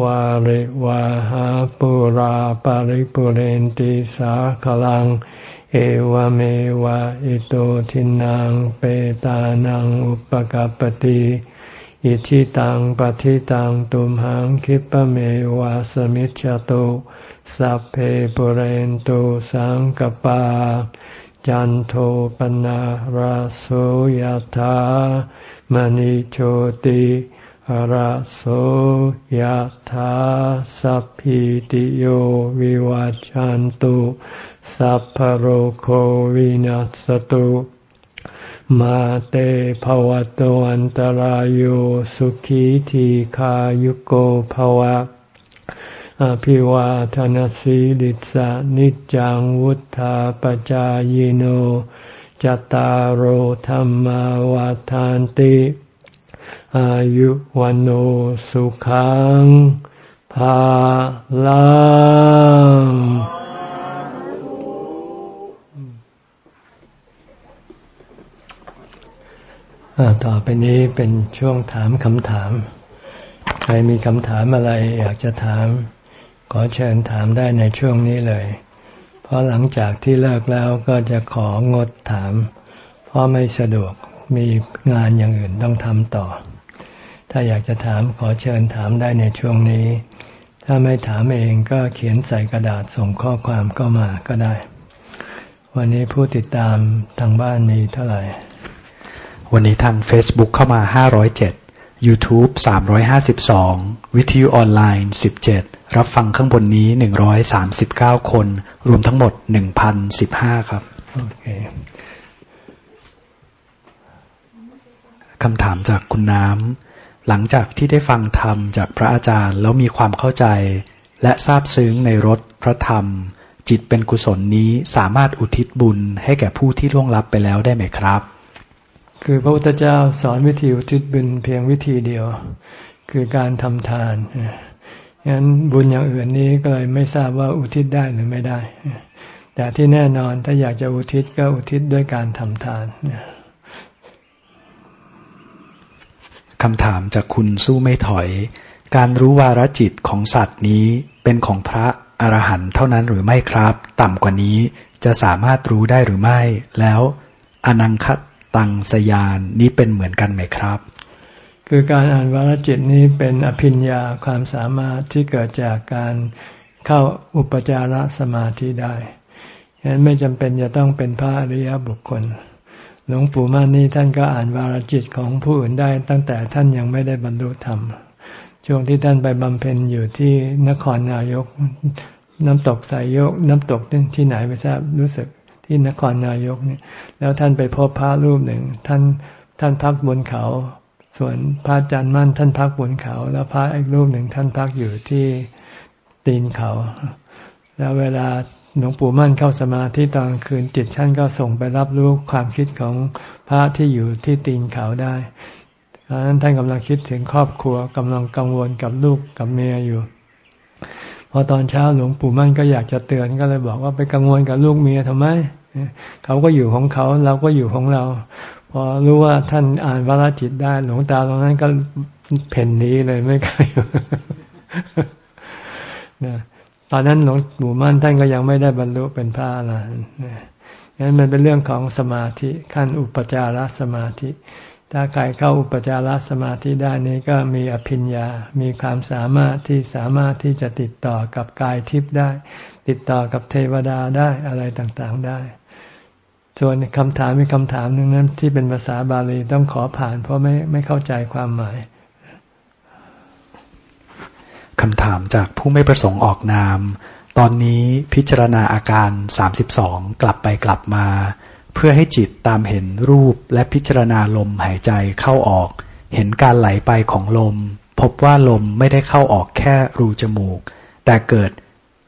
วาริวาหาปุราปาริปุเรนติสาขลัง เอวเมวะอิโตทินังเปตานังอุปกปติ อิชิตังปฏิตังตุมหังคิปเมวะสมิจจตุสัพเพปุเรนตุสังกปา จันโทปนะราโสยธามณิโชติระโสยธาสัพพิติโยวิวัจจันตุสัพพโรโควินัสตุ มาเตภวะตวันตารโยสุขีทีขายุโกภวะ อภิวาทนสีลิสานิจังวุธาปจายโนจตารโหธรรมวาทานติ อายุวันโอสุขังภาลัง ต่อไปนี้เป็นช่วงถามคำถาม ใครมีคำถามอะไรอยากจะถาม ขอเชิญถามได้ในช่วงนี้เลย เพราะหลังจากที่เลิกแล้วก็จะของดถาม เพราะไม่สะดวกมีงานอย่างอื่นต้องทำต่อ ถ้าอยากจะถามขอเชิญถามได้ในช่วงนี้ ถ้าไม่ถามเองก็เขียนใส่กระดาษส่งข้อความก็มาก็ได้ วันนี้ผู้ติดตามทางบ้านมีเท่าไหร่ วันนี้ทาง Facebook เข้ามา 507 YouTube 352 วิทยุออนไลน์ 17 รับฟังข้างบนนี้ 139 คน รวมทั้งหมด 1,015 ครับ โอเคคำถามจากคุณน้ำ หลังจากที่ได้ฟังธรรมจากพระอาจารย์ แล้วมีความเข้าใจ และทราบซึ้งในรสพระธรรม จิตเป็นกุศลนี้สามารถอุทิศบุญให้แก่ผู้ที่ร่วงลับไปแล้วได้ไหมครับ คือพระพุทธเจ้าสอนวิธีอุทิศบุญเพียงวิธีเดียว คือการทำทานงั้นบุญอย่างอื่นนี้ก็เลยไม่ทราบว่าอุทิศได้หรือไม่ได้ แต่ที่แน่นอนถ้าอยากจะอุทิศก็อุทิศด้วยการทำทานคำถามจากคุณสู้ไม่ถอย การรู้วาระจิตของสัตว์นี้เป็นของพระอรหันต์เท่านั้นหรือไม่ครับ ต่ำกว่านี้จะสามารถรู้ได้หรือไม่ แล้วอนังค ตังสยานนี้เป็นเหมือนกันไหมครับ คือการอ่านวารจิตนี้เป็นอภิญญาความสามารถที่เกิดจากการเข้าอุปจารสมาธิได้ฉะนั้นไม่จำเป็นจะต้องเป็นพระอริยบุคคล หลวงปู่ม่านนี่ท่านก็อ่านวาลจิตของผู้อื่นได้ ตั้งแต่ท่านยังไม่ได้บรรลุธรรม ช่วงที่ท่านไปบำเพ็ญอยู่ที่นครนายก น้ำตกสายยก น้ำตกที่ไหนไม่ทราบรู้สึก ที่นครนายกเนี่ย แล้วท่านไปพบพระรูปหนึ่ง ท่านท่านพักบนเขา ส่วนพระอาจารย์มั่นท่านพักบนเขา แล้วพระอีกรูปหนึ่งท่านพักอยู่ที่ตีนเขา แล้วเวลาหลวงปู่มั่นเข้าสมาธิตอนคืนจิตท่านก็ส่งไปรับรู้ความคิดของพระที่อยู่ที่ตีนเขาได้ตอนนั้นท่านกำลังคิดถึงครอบครัวกำลังกังวลกับลูกกับเมียอยู่ อตอนเช้าหลวงปู่มั่นก็อยากจะเตือนก็เลยบอกว่าไปกังวลกับลูกเมียทำไมเขาก็อยู่ของเขาเราก็อยู่ของเรา พอรู้ว่าท่านอ่านวาลจิตได้หลวงตาตรงนั้นก็เพ่นนี้เลยไม่กล้าอยู่นะตอนนั้นหลวงปู่มั่นท่านก็ยังไม่ได้บรรลุเป็นพระอรหันต์นั้นมันเป็นเรื่องของสมาธิขั้นอุปจารสมาธิ ถ้าใครเข้าอุปจารสมาธิได้นี้ก็มีอภิญญา มีความสามารถที่สามารถที่จะติดต่อกับกายทิพย์ได้ ติดต่อกับเทวดาได้อะไรต่างๆได้ ส่วนคำถามมีคำถามหนึ่งนั้น ที่เป็นภาษาบาลีต้องขอผ่านเพราะไม่ไม่เข้าใจความหมายคำถามจากผู้ไม่ประสงค์ออกนาม ตอนนี้พิจารณาอาการ 32 กลับไปกลับมา เพื่อให้จิตตามเห็นรูปและพิจารณาลมหายใจเข้าออก เห็นการไหลไปของลม พบว่าลมไม่ได้เข้าออกแค่รูจมูก แต่เกิด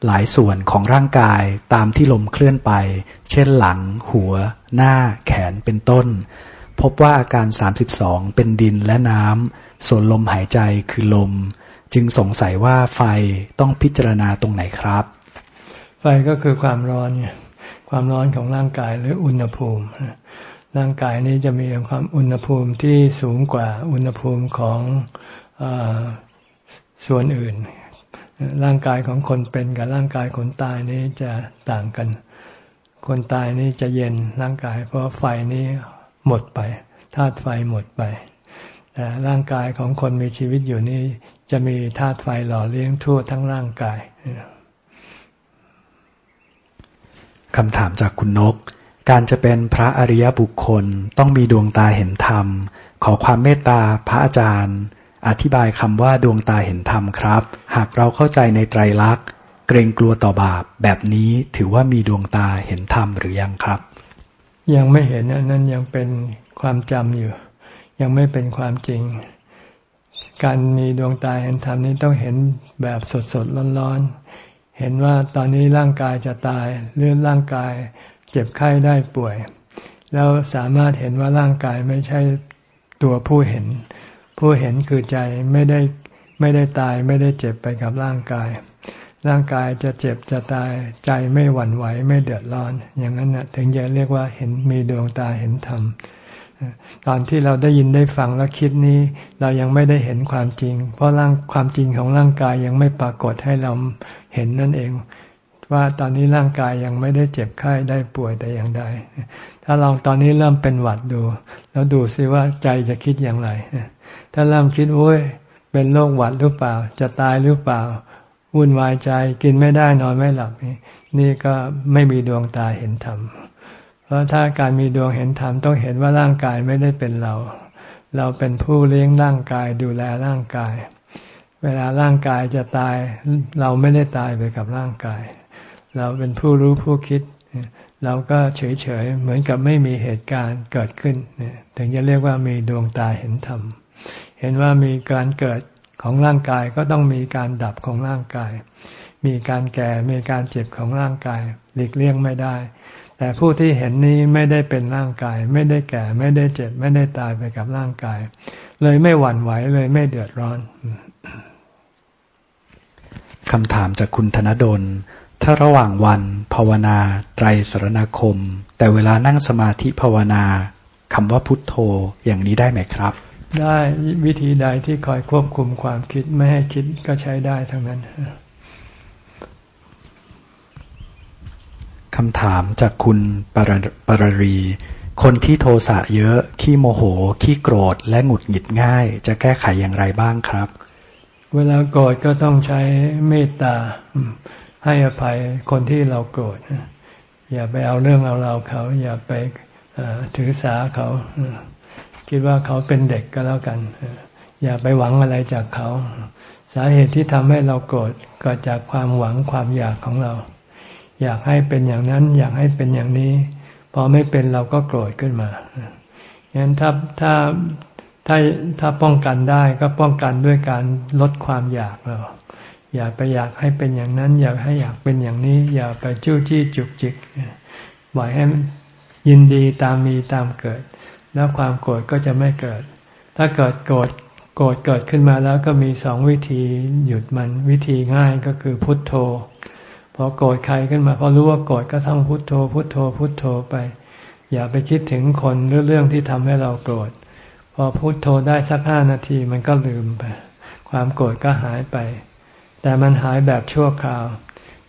หลายส่วนของร่างกายตามที่ลมเคลื่อนไป เช่นหลัง หัว หน้า แขนเป็นต้น พบว่าอาการ 32 เป็นดินและน้ำ ส่วนลมหายใจคือลม จึงสงสัยว่าไฟต้องพิจารณาตรงไหนครับ ไฟก็คือความร้อนเนี่ย ความร้อนของร่างกายหรืออุณหภูมิ ร่างกายนี้จะมีความอุณหภูมิที่สูงกว่าอุณหภูมิของอส่วนอื่น ร่างกายของคนเป็นกับร่างกายคนตายนี้จะต่างกัน คนตายนี้จะเย็นร่างกาย เพราะไฟนี้หมดไปธาตุไฟหมดไปแต่ร่างกายของคนมีชีวิตอยู่นี้จะมีธาตุไฟหล่อเลี้ยงทั่วทั้งร่างกาย คำถามจากคุณนก การจะเป็นพระอริยบุคคลต้องมีดวงตาเห็นธรรม ขอความเมตตาพระอาจารย์ อธิบายคำว่าดวงตาเห็นธรรมครับ หากเราเข้าใจในไตรลักษณ์ เกรงกลัวต่อบาป แบบนี้ถือว่ามีดวงตาเห็นธรรมหรือยังครับ ยังไม่เห็นนั่นยังเป็นความจำอยู่ ยังไม่เป็นความจริง การมีดวงตาเห็นธรรมนี้ต้องเห็นแบบสดๆร้อนๆ เห็นว่าตอนนี้ร่างกายจะตายหรือร่างกายเจ็บไข้ได้ป่วย แล้วสามารถเห็นว่าร่างกายไม่ใช่ตัวผู้เห็น ผู้เห็นคือใจไม่ได้ไม่ได้ตายไม่ได้เจ็บไปกับร่างกาย ร่างกายจะเจ็บจะตายใจไม่หวั่นไหวไม่เดือดร้อน อย่างนั้นนะถึงจะเรียกว่าเห็นมีดวงตาเห็นธรรม ตอนที่เราได้ยินได้ฟังแล้วคิดนี้ เรายังไม่ได้เห็นความจริง เพราะร่างความจริงของร่างกายยังไม่ปรากฏให้เราเห็นนั่นเอง ว่าตอนนี้ร่างกายยังไม่ได้เจ็บไข้ได้ป่วยแต่อย่างใดถ้าลองตอนนี้เริ่มเป็นหวัดดู แล้วดูซิว่าใจจะคิดอย่างไรถ้าเริ่มคิดโอ้ยเป็นโรคหวัดหรือเปล่า จะตายหรือเปล่าวุ่นวายใจกินไม่ได้นอนไม่หลับนี่ก็ไม่มีดวงตาเห็นธรรม เพราะถ้าการมีดวงเห็นธรรมต้องเห็นว่าร่างกายไม่ได้เป็นเรา เราเป็นผู้เลี้ยงร่างกายดูแลร่างกาย เวลาร่างกายจะตาย เราไม่ได้ตายไปกับร่างกาย เราเป็นผู้รู้ผู้คิด เราก็เฉยๆเหมือนกับไม่มีเหตุการณ์เกิดขึ้นถึงจะเรียกว่ามีดวงตาเห็นธรรมเห็นว่ามีการเกิดของร่างกายก็ต้องมีการดับของร่างกาย มีการแก่ มีการเจ็บของร่างกาย หลีกเลี่ยงไม่ได้ แต่ผู้ที่เห็นนี้ไม่ได้เป็นร่างกาย ไม่ได้แก่ ไม่ได้เจ็บ ไม่ได้ตายไปกับร่างกาย เลยไม่หวั่นไหวเลยไม่เดือดร้อนคำถามจากคุณธนดล ถ้าระหว่างวันภาวนา ไตรสรณคม แต่เวลานั่งสมาธิภาวนาคำว่าพุทโธอย่างนี้ได้ไหมครับ ได้วิธีใดที่คอยควบคุมความคิดไม่ให้คิดก็ใช้ได้ทั้งนั้น คำถามจากคุณปรปรรี คนที่โทสะเยอะ ขี้โมโห ขี้โกรธ และหงุดหงิดง่าย จะแก้ไขอย่างไรบ้างครับ เวลาโกรธก็ต้องใช้เมตตา ให้อภัยคนที่เราโกรธ อย่าไปเอาเรื่องเอาเราเขา อย่าไปถือสาเขา คิดว่าเขาเป็นเด็กก็แล้วกัน อย่าไปหวังอะไรจากเขา สาเหตุที่ทำให้เราโกรธก็จากความหวังความอยากของเรา อยากให้เป็นอย่างนั้น อยากให้เป็นอย่างนี้ พอไม่เป็นเราก็โกรธขึ้นมางนั้นถ้าถ้าถ้าถ้าป้องกันได้ก็ป้องกันด้วยการลดความอยากเราอย่าไปอยากให้เป็นอย่างนั้น อยากให้อยากเป็นอย่างนี้ อย่าไปจู้จี้จุกจิกปล่อยให้ยินดีตามมีตามเกิด แล้วความโกรธก็จะไม่เกิด ถ้าเกิดโกรธโกรธเกิดขึ้นมาแล้วก็มีสองวิธีหยุดมันวิธีง่ายก็คือพุทโธ อโกรธใครขึ้นมาพอรู้ว่าโกรธก็ท่องพุทโธ พุทโธ พุทโธไป อย่าไปคิดถึงคนหรือเรื่องที่ทำให้เราโกรธพอพุทโธได้สักห้านาทีมันก็ลืมไป ความโกรธก็หายไป แต่มันหายแบบชั่วคราว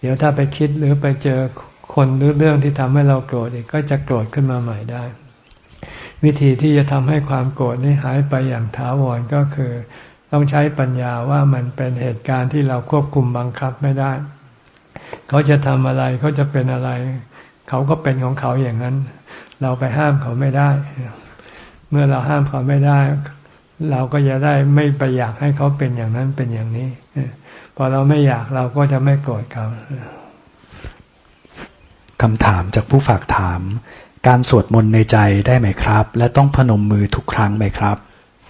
เดี๋ยวถ้าไปคิดหรือไปเจอคนหรือเรื่องที่ทำให้เราโกรธอีกก็จะโกรธขึ้นมาใหม่ได้ วิธีที่จะทำให้ความโกรธนี้หายไปอย่างถาวรก็คือ ต้องใช้ปัญญาว่ามันเป็นเหตุการณ์ที่เราควบคุมบังคับไม่ได้ เขาจะทำอะไรเขาจะเป็นอะไร เขาก็เป็นของเขาอย่างนั้น เราไปห้ามเขาไม่ได้ เมื่อเราห้ามเขาไม่ได้ เราก็จะได้ไม่ไปอยากให้เขาเป็นอย่างนั้นเป็นอย่างนี้พอเราไม่อยากเราก็จะไม่โกรธเขาคำถามจากผู้ฝากถาม การสวดมนต์ในใจได้ไหมครับ และต้องพนมมือทุกครั้งไหมครับ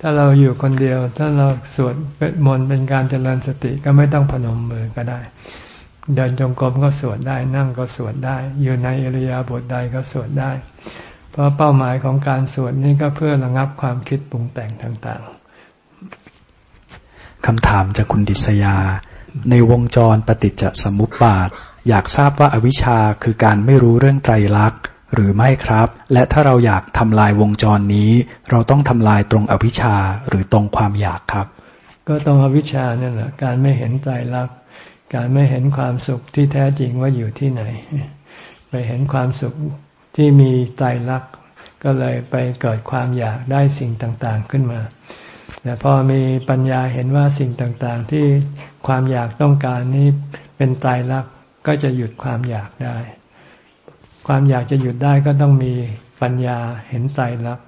ถ้าเราอยู่คนเดียว ถ้าเราสวดมนต์เป็นการเจริญสติก็ไม่ต้องพนมมือก็ได้ เดินจงกรมก็สวดได้ นั่งก็สวดได้ อยู่ในอริยาบทใดก็สวดได้ เพราะเป้าหมายของการสวดนี้ก็เพื่อระงับความคิดปรุงแต่งต่างๆคำถามจากคุณดิษยา ในวงจรปฏิจจสมุปบาท อยากทราบว่าอวิชชาคือการไม่รู้เรื่องไตรลักษณ์หรือไม่ครับ และถ้าเราอยากทำลายวงจรนี้ เราต้องทำลายตรงอวิชชาหรือตรงความอยากครับ ก็ตรงอวิชชาเนี่ยแหละการไม่เห็นใจรัก การไม่เห็นความสุขที่แท้จริงว่าอยู่ที่ไหน ไปเห็นความสุขที่มีใจรักก็เลยไปเกิดความอยากได้สิ่งต่างๆขึ้นมาแต่พอมีปัญญาเห็นว่าสิ่งต่างๆ ที่ความอยากต้องการนี้เป็นใจรักก็จะหยุดความอยากได้ ความอยากจะหยุดได้ก็ต้องมีปัญญาเห็นไตรลักษณ์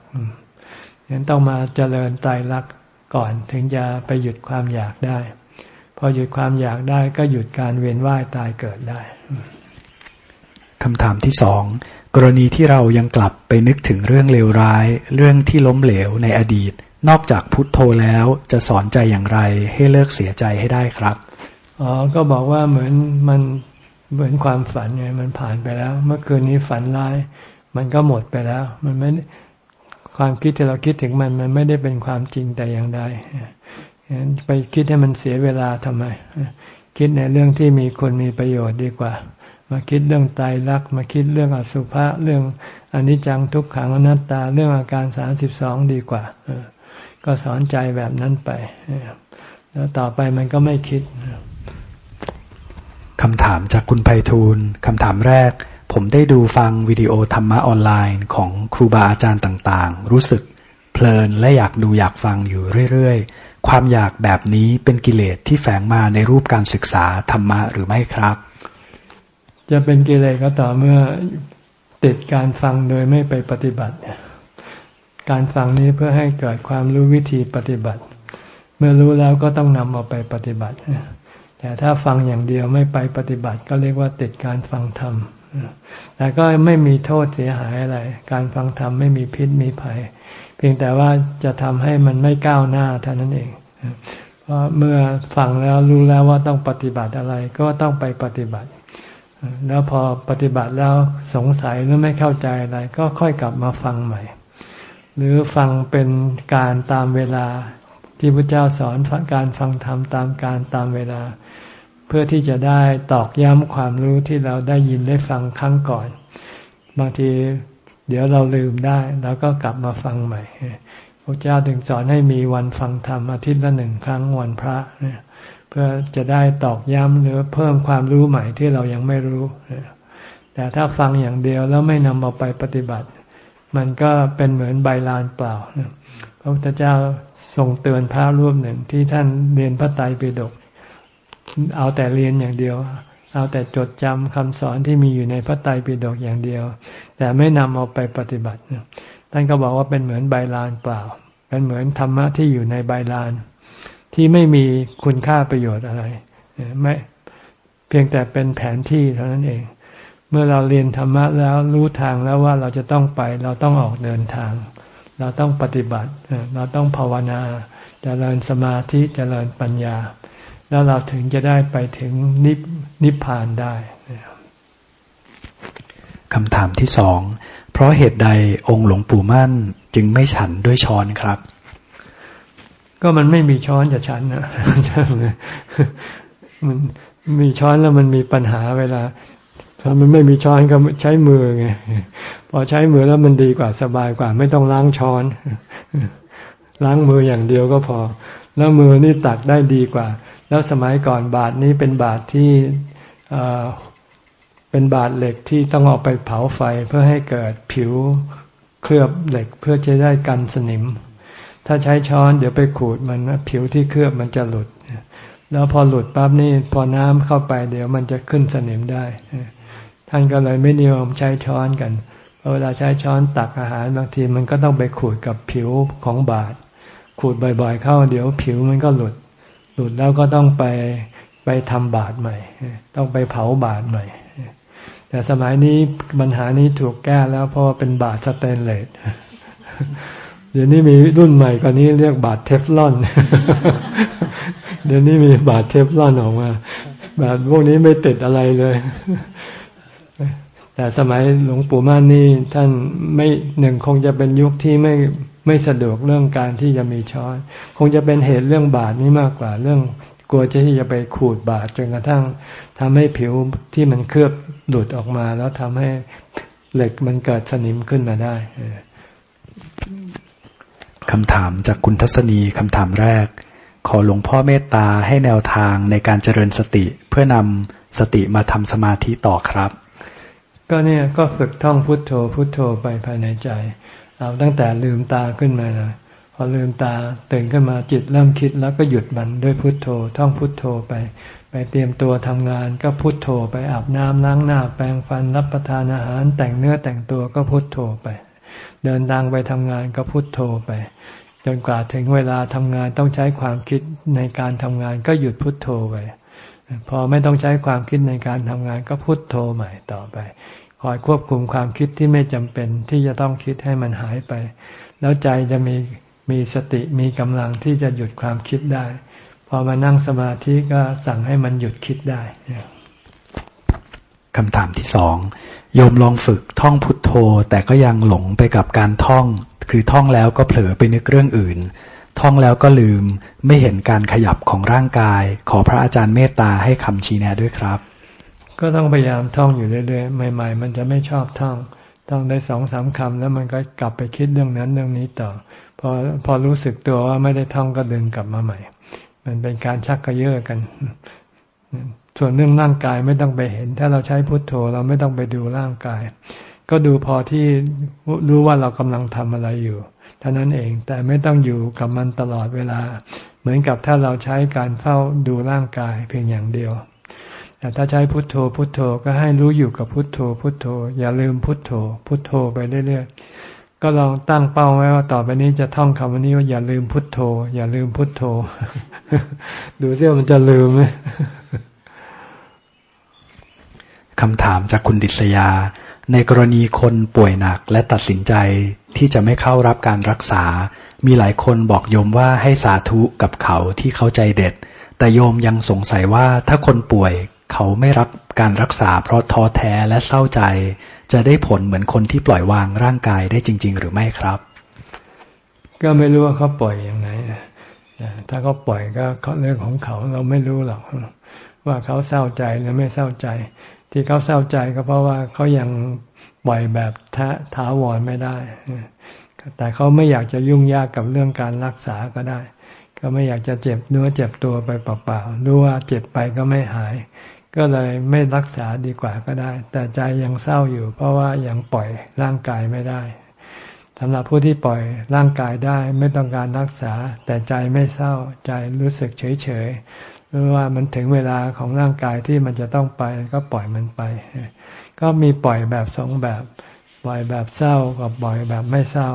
ฉะนั้นต้องมาเจริญไตรลักก่อนถึงจะไปหยุดความอยากได้ อหยุดความอยากได้ก็หยุดการเวียนว่ายตายเกิดได้คำถามที่สองกรณีที่เรายังกลับไปนึกถึงเรื่องเลวร้าย เรื่องที่ล้มเหลวในอดีต นอกจากพุทโธแล้วจะสอนใจอย่างไร ให้เลิกเสียใจให้ได้ครับอ๋อก็บอกว่าเหมือนมันเหมือนความฝันไงมันผ่านไปแล้ว เมื่อคืนนี้ฝันร้าย มันก็หมดไปแล้ว มันไม่ความคิดที่เราคิดถึงมันมันไม่ได้เป็นความจริงแต่อย่างใด ไปคิดให้มันเสียเวลาทำไม คิดในเรื่องที่มีคนมีประโยชน์ดีกว่า มาคิดเรื่องตายรัก มาคิดเรื่องอสุภะเรื่องอนิจจังทุกขังอนัตตา เรื่องอาการสามสิบสองดีกว่า ก็สอนใจแบบนั้นไป แล้วต่อไปมันก็ไม่คิดคำถามจากคุณไพฑูรย์คำถามแรก ผมได้ดูฟังวิดีโอธรรมะออนไลน์ของครูบาอาจารย์ต่าง ๆ รู้สึกเพลินและอยากดูอยากฟังอยู่เรื่อย ๆ ความอยากแบบนี้เป็นกิเลสที่แฝงมาในรูปการศึกษาธรรมะหรือไม่ครับ จะเป็นกิเลสก็ต่อเมื่อติดการฟังโดยไม่ไปปฏิบัติ การฟังนี้เพื่อให้เกิดความรู้วิธีปฏิบัติ เมื่อรู้แล้วก็ต้องนำเอาไปปฏิบัติ แต่ถ้าฟังอย่างเดียวไม่ไปปฏิบัติ ก็เรียกว่าติดการฟังธรรม แต่ก็ไม่มีโทษเสียหายอะไร การฟังธรรมไม่มีพิษมีภัย เพียงแต่ว่าจะทำให้มันไม่ก้าวหน้าเท่านั้นเอง เพราะเมื่อฟังแล้วรู้แล้วว่าต้องปฏิบัติอะไรก็ต้องไปปฏิบัติ แล้วพอปฏิบัติแล้วสงสัยหรือไม่เข้าใจอะไร ก็ค่อยกลับมาฟังใหม่ หรือฟังเป็นการตามเวลาที่พระเจ้าสอนการฟังธรรมตามการตามเวลา พื่อที่จะได้ตอกย้ำความรู้ที่เราได้ยินได้ฟังครั้งก่อน บางทีเดี๋ยวเราลืมได้เราก็กลับมาฟังใหม่พระเจ้าถึงสอนให้มีวันฟังธรรมอาทิตย์ละหนึ่งครั้งวันพระเพื่อจะได้ตอกย้ำหรือเพิ่มความรู้ใหม่ที่เรายังไม่รู้ แต่ถ้าฟังอย่างเดียวแล้วไม่นำเอาไปปฏิบัติ มันก็เป็นเหมือนใบลานเปล่าพระพุทธเจ้าทรงเตือนพระรูปหนึ่งที่ท่านเรียนพระไตรปิฎก เอาแต่เรียนอย่างเดียว เอาแต่จดจำคำสอนที่มีอยู่ในพระไตรปิฎกอย่างเดียว แต่ไม่นำเอาไปปฏิบัติท่านก็บอกว่าเป็นเหมือนใบลานเปล่า เป็นเหมือนธรรมะที่อยู่ในใบลาน ที่ไม่มีคุณค่าประโยชน์อะไรไม่เพียงแต่เป็นแผนที่เท่านั้นเอง เมื่อเราเรียนธรรมะแล้วรู้ทางแล้วว่าเราจะต้องไป เราต้องออกเดินทาง เราต้องปฏิบัติ เราต้องภาวนาจเจริญสมาธิจเจริญปัญญา แล้วเราถึงจะได้ไปถึงนิพนพานได้คำถามที่สอง เพราะเหตุใดองค์หลวงปู่มั่นจึงไม่ฉันด้วยช้อนครับ ก็มันไม่มีช้อนจะฉันนะใช่ไหมมันมีช้อนแล้วมันมีปัญหาเวลาถ้ามันไม่มีช้อนก็ใช้มือไงพอใช้มือแล้วมันดีกว่าสบายกว่า ไม่ต้องล้างช้อน ล้างมืออย่างเดียวก็พอ แล้วมือนี่ตักได้ดีกว่า แล้วสมัยก่อนบาทนี้เป็นบาทที่เป็นบาทเหล็กที่ต้องเอาไปเผาไฟเพื่อให้เกิดผิวเคลือบเหล็กเพื่อจะได้กันสนิม ถ้าใช้ช้อนเดี๋ยวไปขูดมันผิวที่เคลือบมันจะหลุด แล้วพอหลุดปั๊บนี่พอน้ำเข้าไปเดี๋ยวมันจะขึ้นสนิมได้ ท่านก็เลยไม่นิยมใช้ช้อนกันเวลาใช้ช้อนตักอาหารบางทีมันก็ต้องไปขูดกับผิวของบาทขูดบ่อยๆ เข้าเดี๋ยวผิวมันก็หลุด หลุดแล้วก็ต้องไปไปทำบาตรใหม่ ต้องไปเผาบาตรใหม่ แต่สมัยนี้ปัญหานี้ถูกแก้แล้วเพราะว่าเป็นบาตรสเตนเลสเดี๋ยวนี้มีรุ่นใหม่กว่านี้เรียกบาทเทฟลอน เดี๋ยวนี้มีบาทเทฟลอนออกมา บาทพวกนี้ไม่ติดอะไรเลย แต่สมัยหลวงปู่ม่านนี่ท่านไม่หนึ่งคงจะเป็นยุคที่ไม่ ไม่สะดวกเรื่องการที่จะมีช้อนคงจะเป็นเหตุเรื่องบาทนี้มากกว่าเรื่องกลัวจะที่จะไปขูดบาทจนกระทั่งทำให้ผิวที่มันเคลือบหลุดออกมา แล้วทำให้เหล็กมันเกิดสนิมขึ้นมาได้คำถามจากคุณทัศนีคำถามแรก ขอหลวงพ่อเมตตาให้แนวทางในการเจริญสติเพื่อนำสติมาทำสมาธิต่อครับ ก็เนี่ยก็ฝึกท่องพุทโธพุทโธไปภายในใจ เอาตั้งแต่ลืมตาขึ้นมานะพอลืมตาตื่นขึ้นมาจิตเริ่มคิดแล้วก็หยุดมันด้วยพุทโธท่องพุทโธไป ไปเตรียมตัวทำงานก็พุทโธไปอาบน้ำล้างหน้าแปรงฟันรับประทานอาหารแต่งเนื้อแต่งตัวก็พุทโธไป เดินทางไปทำงานก็พุโทโธไป จนกว่าถึงเวลาทำงานต้องใช้ความคิดในการทำงานก็หยุดพุโทโธไปพอไม่ต้องใช้ความคิดในการทำงานก็พุโทโธใหม่ต่อไป คอยควบคุมความคิดที่ไม่จำเป็นที่จะต้องคิดให้มันหายไป แล้วใจจะมีมีสติมีกำลังที่จะหยุดความคิดได้ พอมานั่งสมาธิก็สั่งให้มันหยุดคิดได้คำถามที่สองโยมลองฝึกท่องพุทโธ แต่ก็ยังหลงไปกับการท่อง คือท่องแล้วก็เผลอไปนึกเรื่องอื่น ท่องแล้วก็ลืมไม่เห็นการขยับของร่างกาย ขอพระอาจารย์เมตตาให้คำชี้แนะด้วยครับ ก็ต้องพยายามท่องอยู่เรื่อยๆ ใหม่ ๆ มันจะไม่ชอบท่องท่องได้สองสามคำแล้วมันก็กลับไปคิดเรื่องนั้นเรื่องนี้ต่อ พอพอรู้สึกตัวว่าไม่ได้ท่องก็เดินกลับมาใหม่ มันเป็นการชักกระเยาะกัน ส่วนเรื่องร่างกายไม่ต้องไปเห็น ถ้าเราใช้พุทโธเราไม่ต้องไปดูร่างกาย ก็ดูพอที่รู้ว่าเรากำลังทำอะไรอยู่เท่านั้นเองแต่ไม่ต้องอยู่กับมันตลอดเวลา เหมือนกับถ้าเราใช้การเฝ้าดูร่างกายเพียงอย่างเดียว แต่ถ้าใช้พุทโธพุทโธก็ให้รู้อยู่กับพุทโธพุทโธ อย่าลืมพุทโธ พุทโธไปเรื่อยๆก็ลองตั้งเป้าไว้ว่าต่อไปนี้จะท่องคำวันนี้ว่าอย่าลืมพุทโธ อย่าลืมพุทโธ ดูซิว่ามันจะลืมไหมคำถามจากคุณดิษยา ในกรณีคนป่วยหนักและตัดสินใจที่จะไม่เข้ารับการรักษา มีหลายคนบอกโยมว่าให้สาธุกับเขาที่เขาใจเด็ด แต่โยมยังสงสัยว่าถ้าคนป่วย เขาไม่รับการรักษาเพราะท้อแท้และเศร้าใจ จะได้ผลเหมือนคนที่ปล่อยวางร่างกายได้จริง ๆ หรือไม่ครับ ก็ไม่รู้ว่าเขาปล่อยอย่างไรถ้าเขาปล่อยก็เรื่องของเขาเราไม่รู้หรอกว่าเขาเศร้าใจหรือไม่เศร้าใจ ที่เขาเศร้าใจก็เพราะว่าเขายังปล่อยแบบท้าวรไม่ได้แต่เขาไม่อยากจะยุ่งยากกับเรื่องการรักษาก็ได้ ก็ไม่อยากจะเจ็บเนื้อเจ็บตัวไปเปล่าๆรู้ว่าเจ็บไปก็ไม่หาย ก็เลยไม่รักษาดีกว่าก็ได้ แต่ใจยังเศร้าอยู่ เพราะว่ายังปล่อยร่างกายไม่ได้สำหรับผู้ที่ปล่อยร่างกายได้ไม่ต้องการรักษา แต่ใจไม่เศร้าใจรู้สึกเฉยหรือว่ามันถึงเวลาของร่างกายที่มันจะต้องไปก็ปล่อยมันไป ก็มีปล่อยแบบสองแบบ ปล่อยแบบเศร้ากับปล่อยแบบไม่เศร้า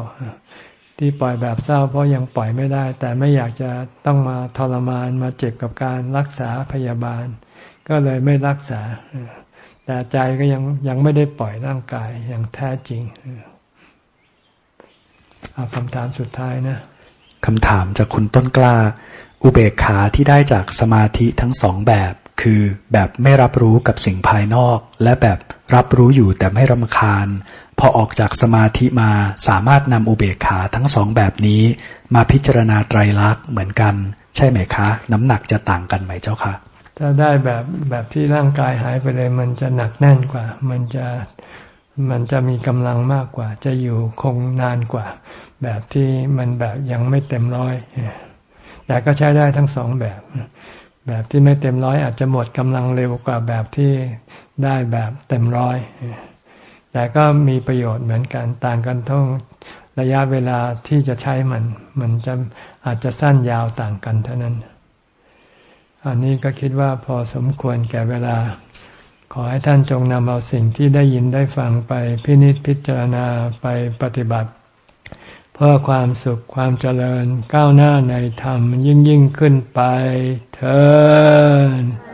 ที่ปล่อยแบบเศร้าเพราะยังปล่อยไม่ได้ แต่ไม่อยากจะต้องมาทรมานมาเจ็บกับการรักษาพยาบาล ก็เลยไม่รักษา แต่ใจก็ยังยังไม่ได้ปล่อยร่างกายอย่างแท้จริงเอาคำถามสุดท้ายนะคำถามจากคุณต้นกล้า อุเบกขาที่ได้จากสมาธิทั้งสองแบบ คือแบบไม่รับรู้กับสิ่งภายนอก และแบบรับรู้อยู่แต่ไม่รำคาญ พอออกจากสมาธิมาสามารถนำอุเบกขาทั้งสองแบบนี้ มาพิจารณาไตรลักษณ์เหมือนกัน ใช่ไหมคะ น้ำหนักจะต่างกันไหมเจ้าคะ ถ้าได้แบบแบบที่ร่างกายหายไปเลย มันจะหนักแน่นกว่า มันจะมันจะมีกำลังมากกว่า จะอยู่คงนานกว่า แบบที่มันแบบยังไม่เต็มร้อยแต่ก็ใช้ได้ทั้งสองแบบ แบบที่ไม่เต็มร้อยอาจจะหมดกำลังเร็วกว่าแบบที่ได้แบบเต็มร้อยแต่ก็มีประโยชน์เหมือนกันต่างกันทั้งระยะเวลาที่จะใช้มัน มันจะอาจจะสั้นยาวต่างกันเท่านั้น อันนี้ก็คิดว่าพอสมควรแก่เวลา ขอให้ท่านจงนำเอาสิ่งที่ได้ยินได้ฟังไปพินิจพิจารณาไปปฏิบัติ เพื่อความสุขความเจริญก้าวหน้าในธรรมยิ่งยิ่งขึ้นไปเถิด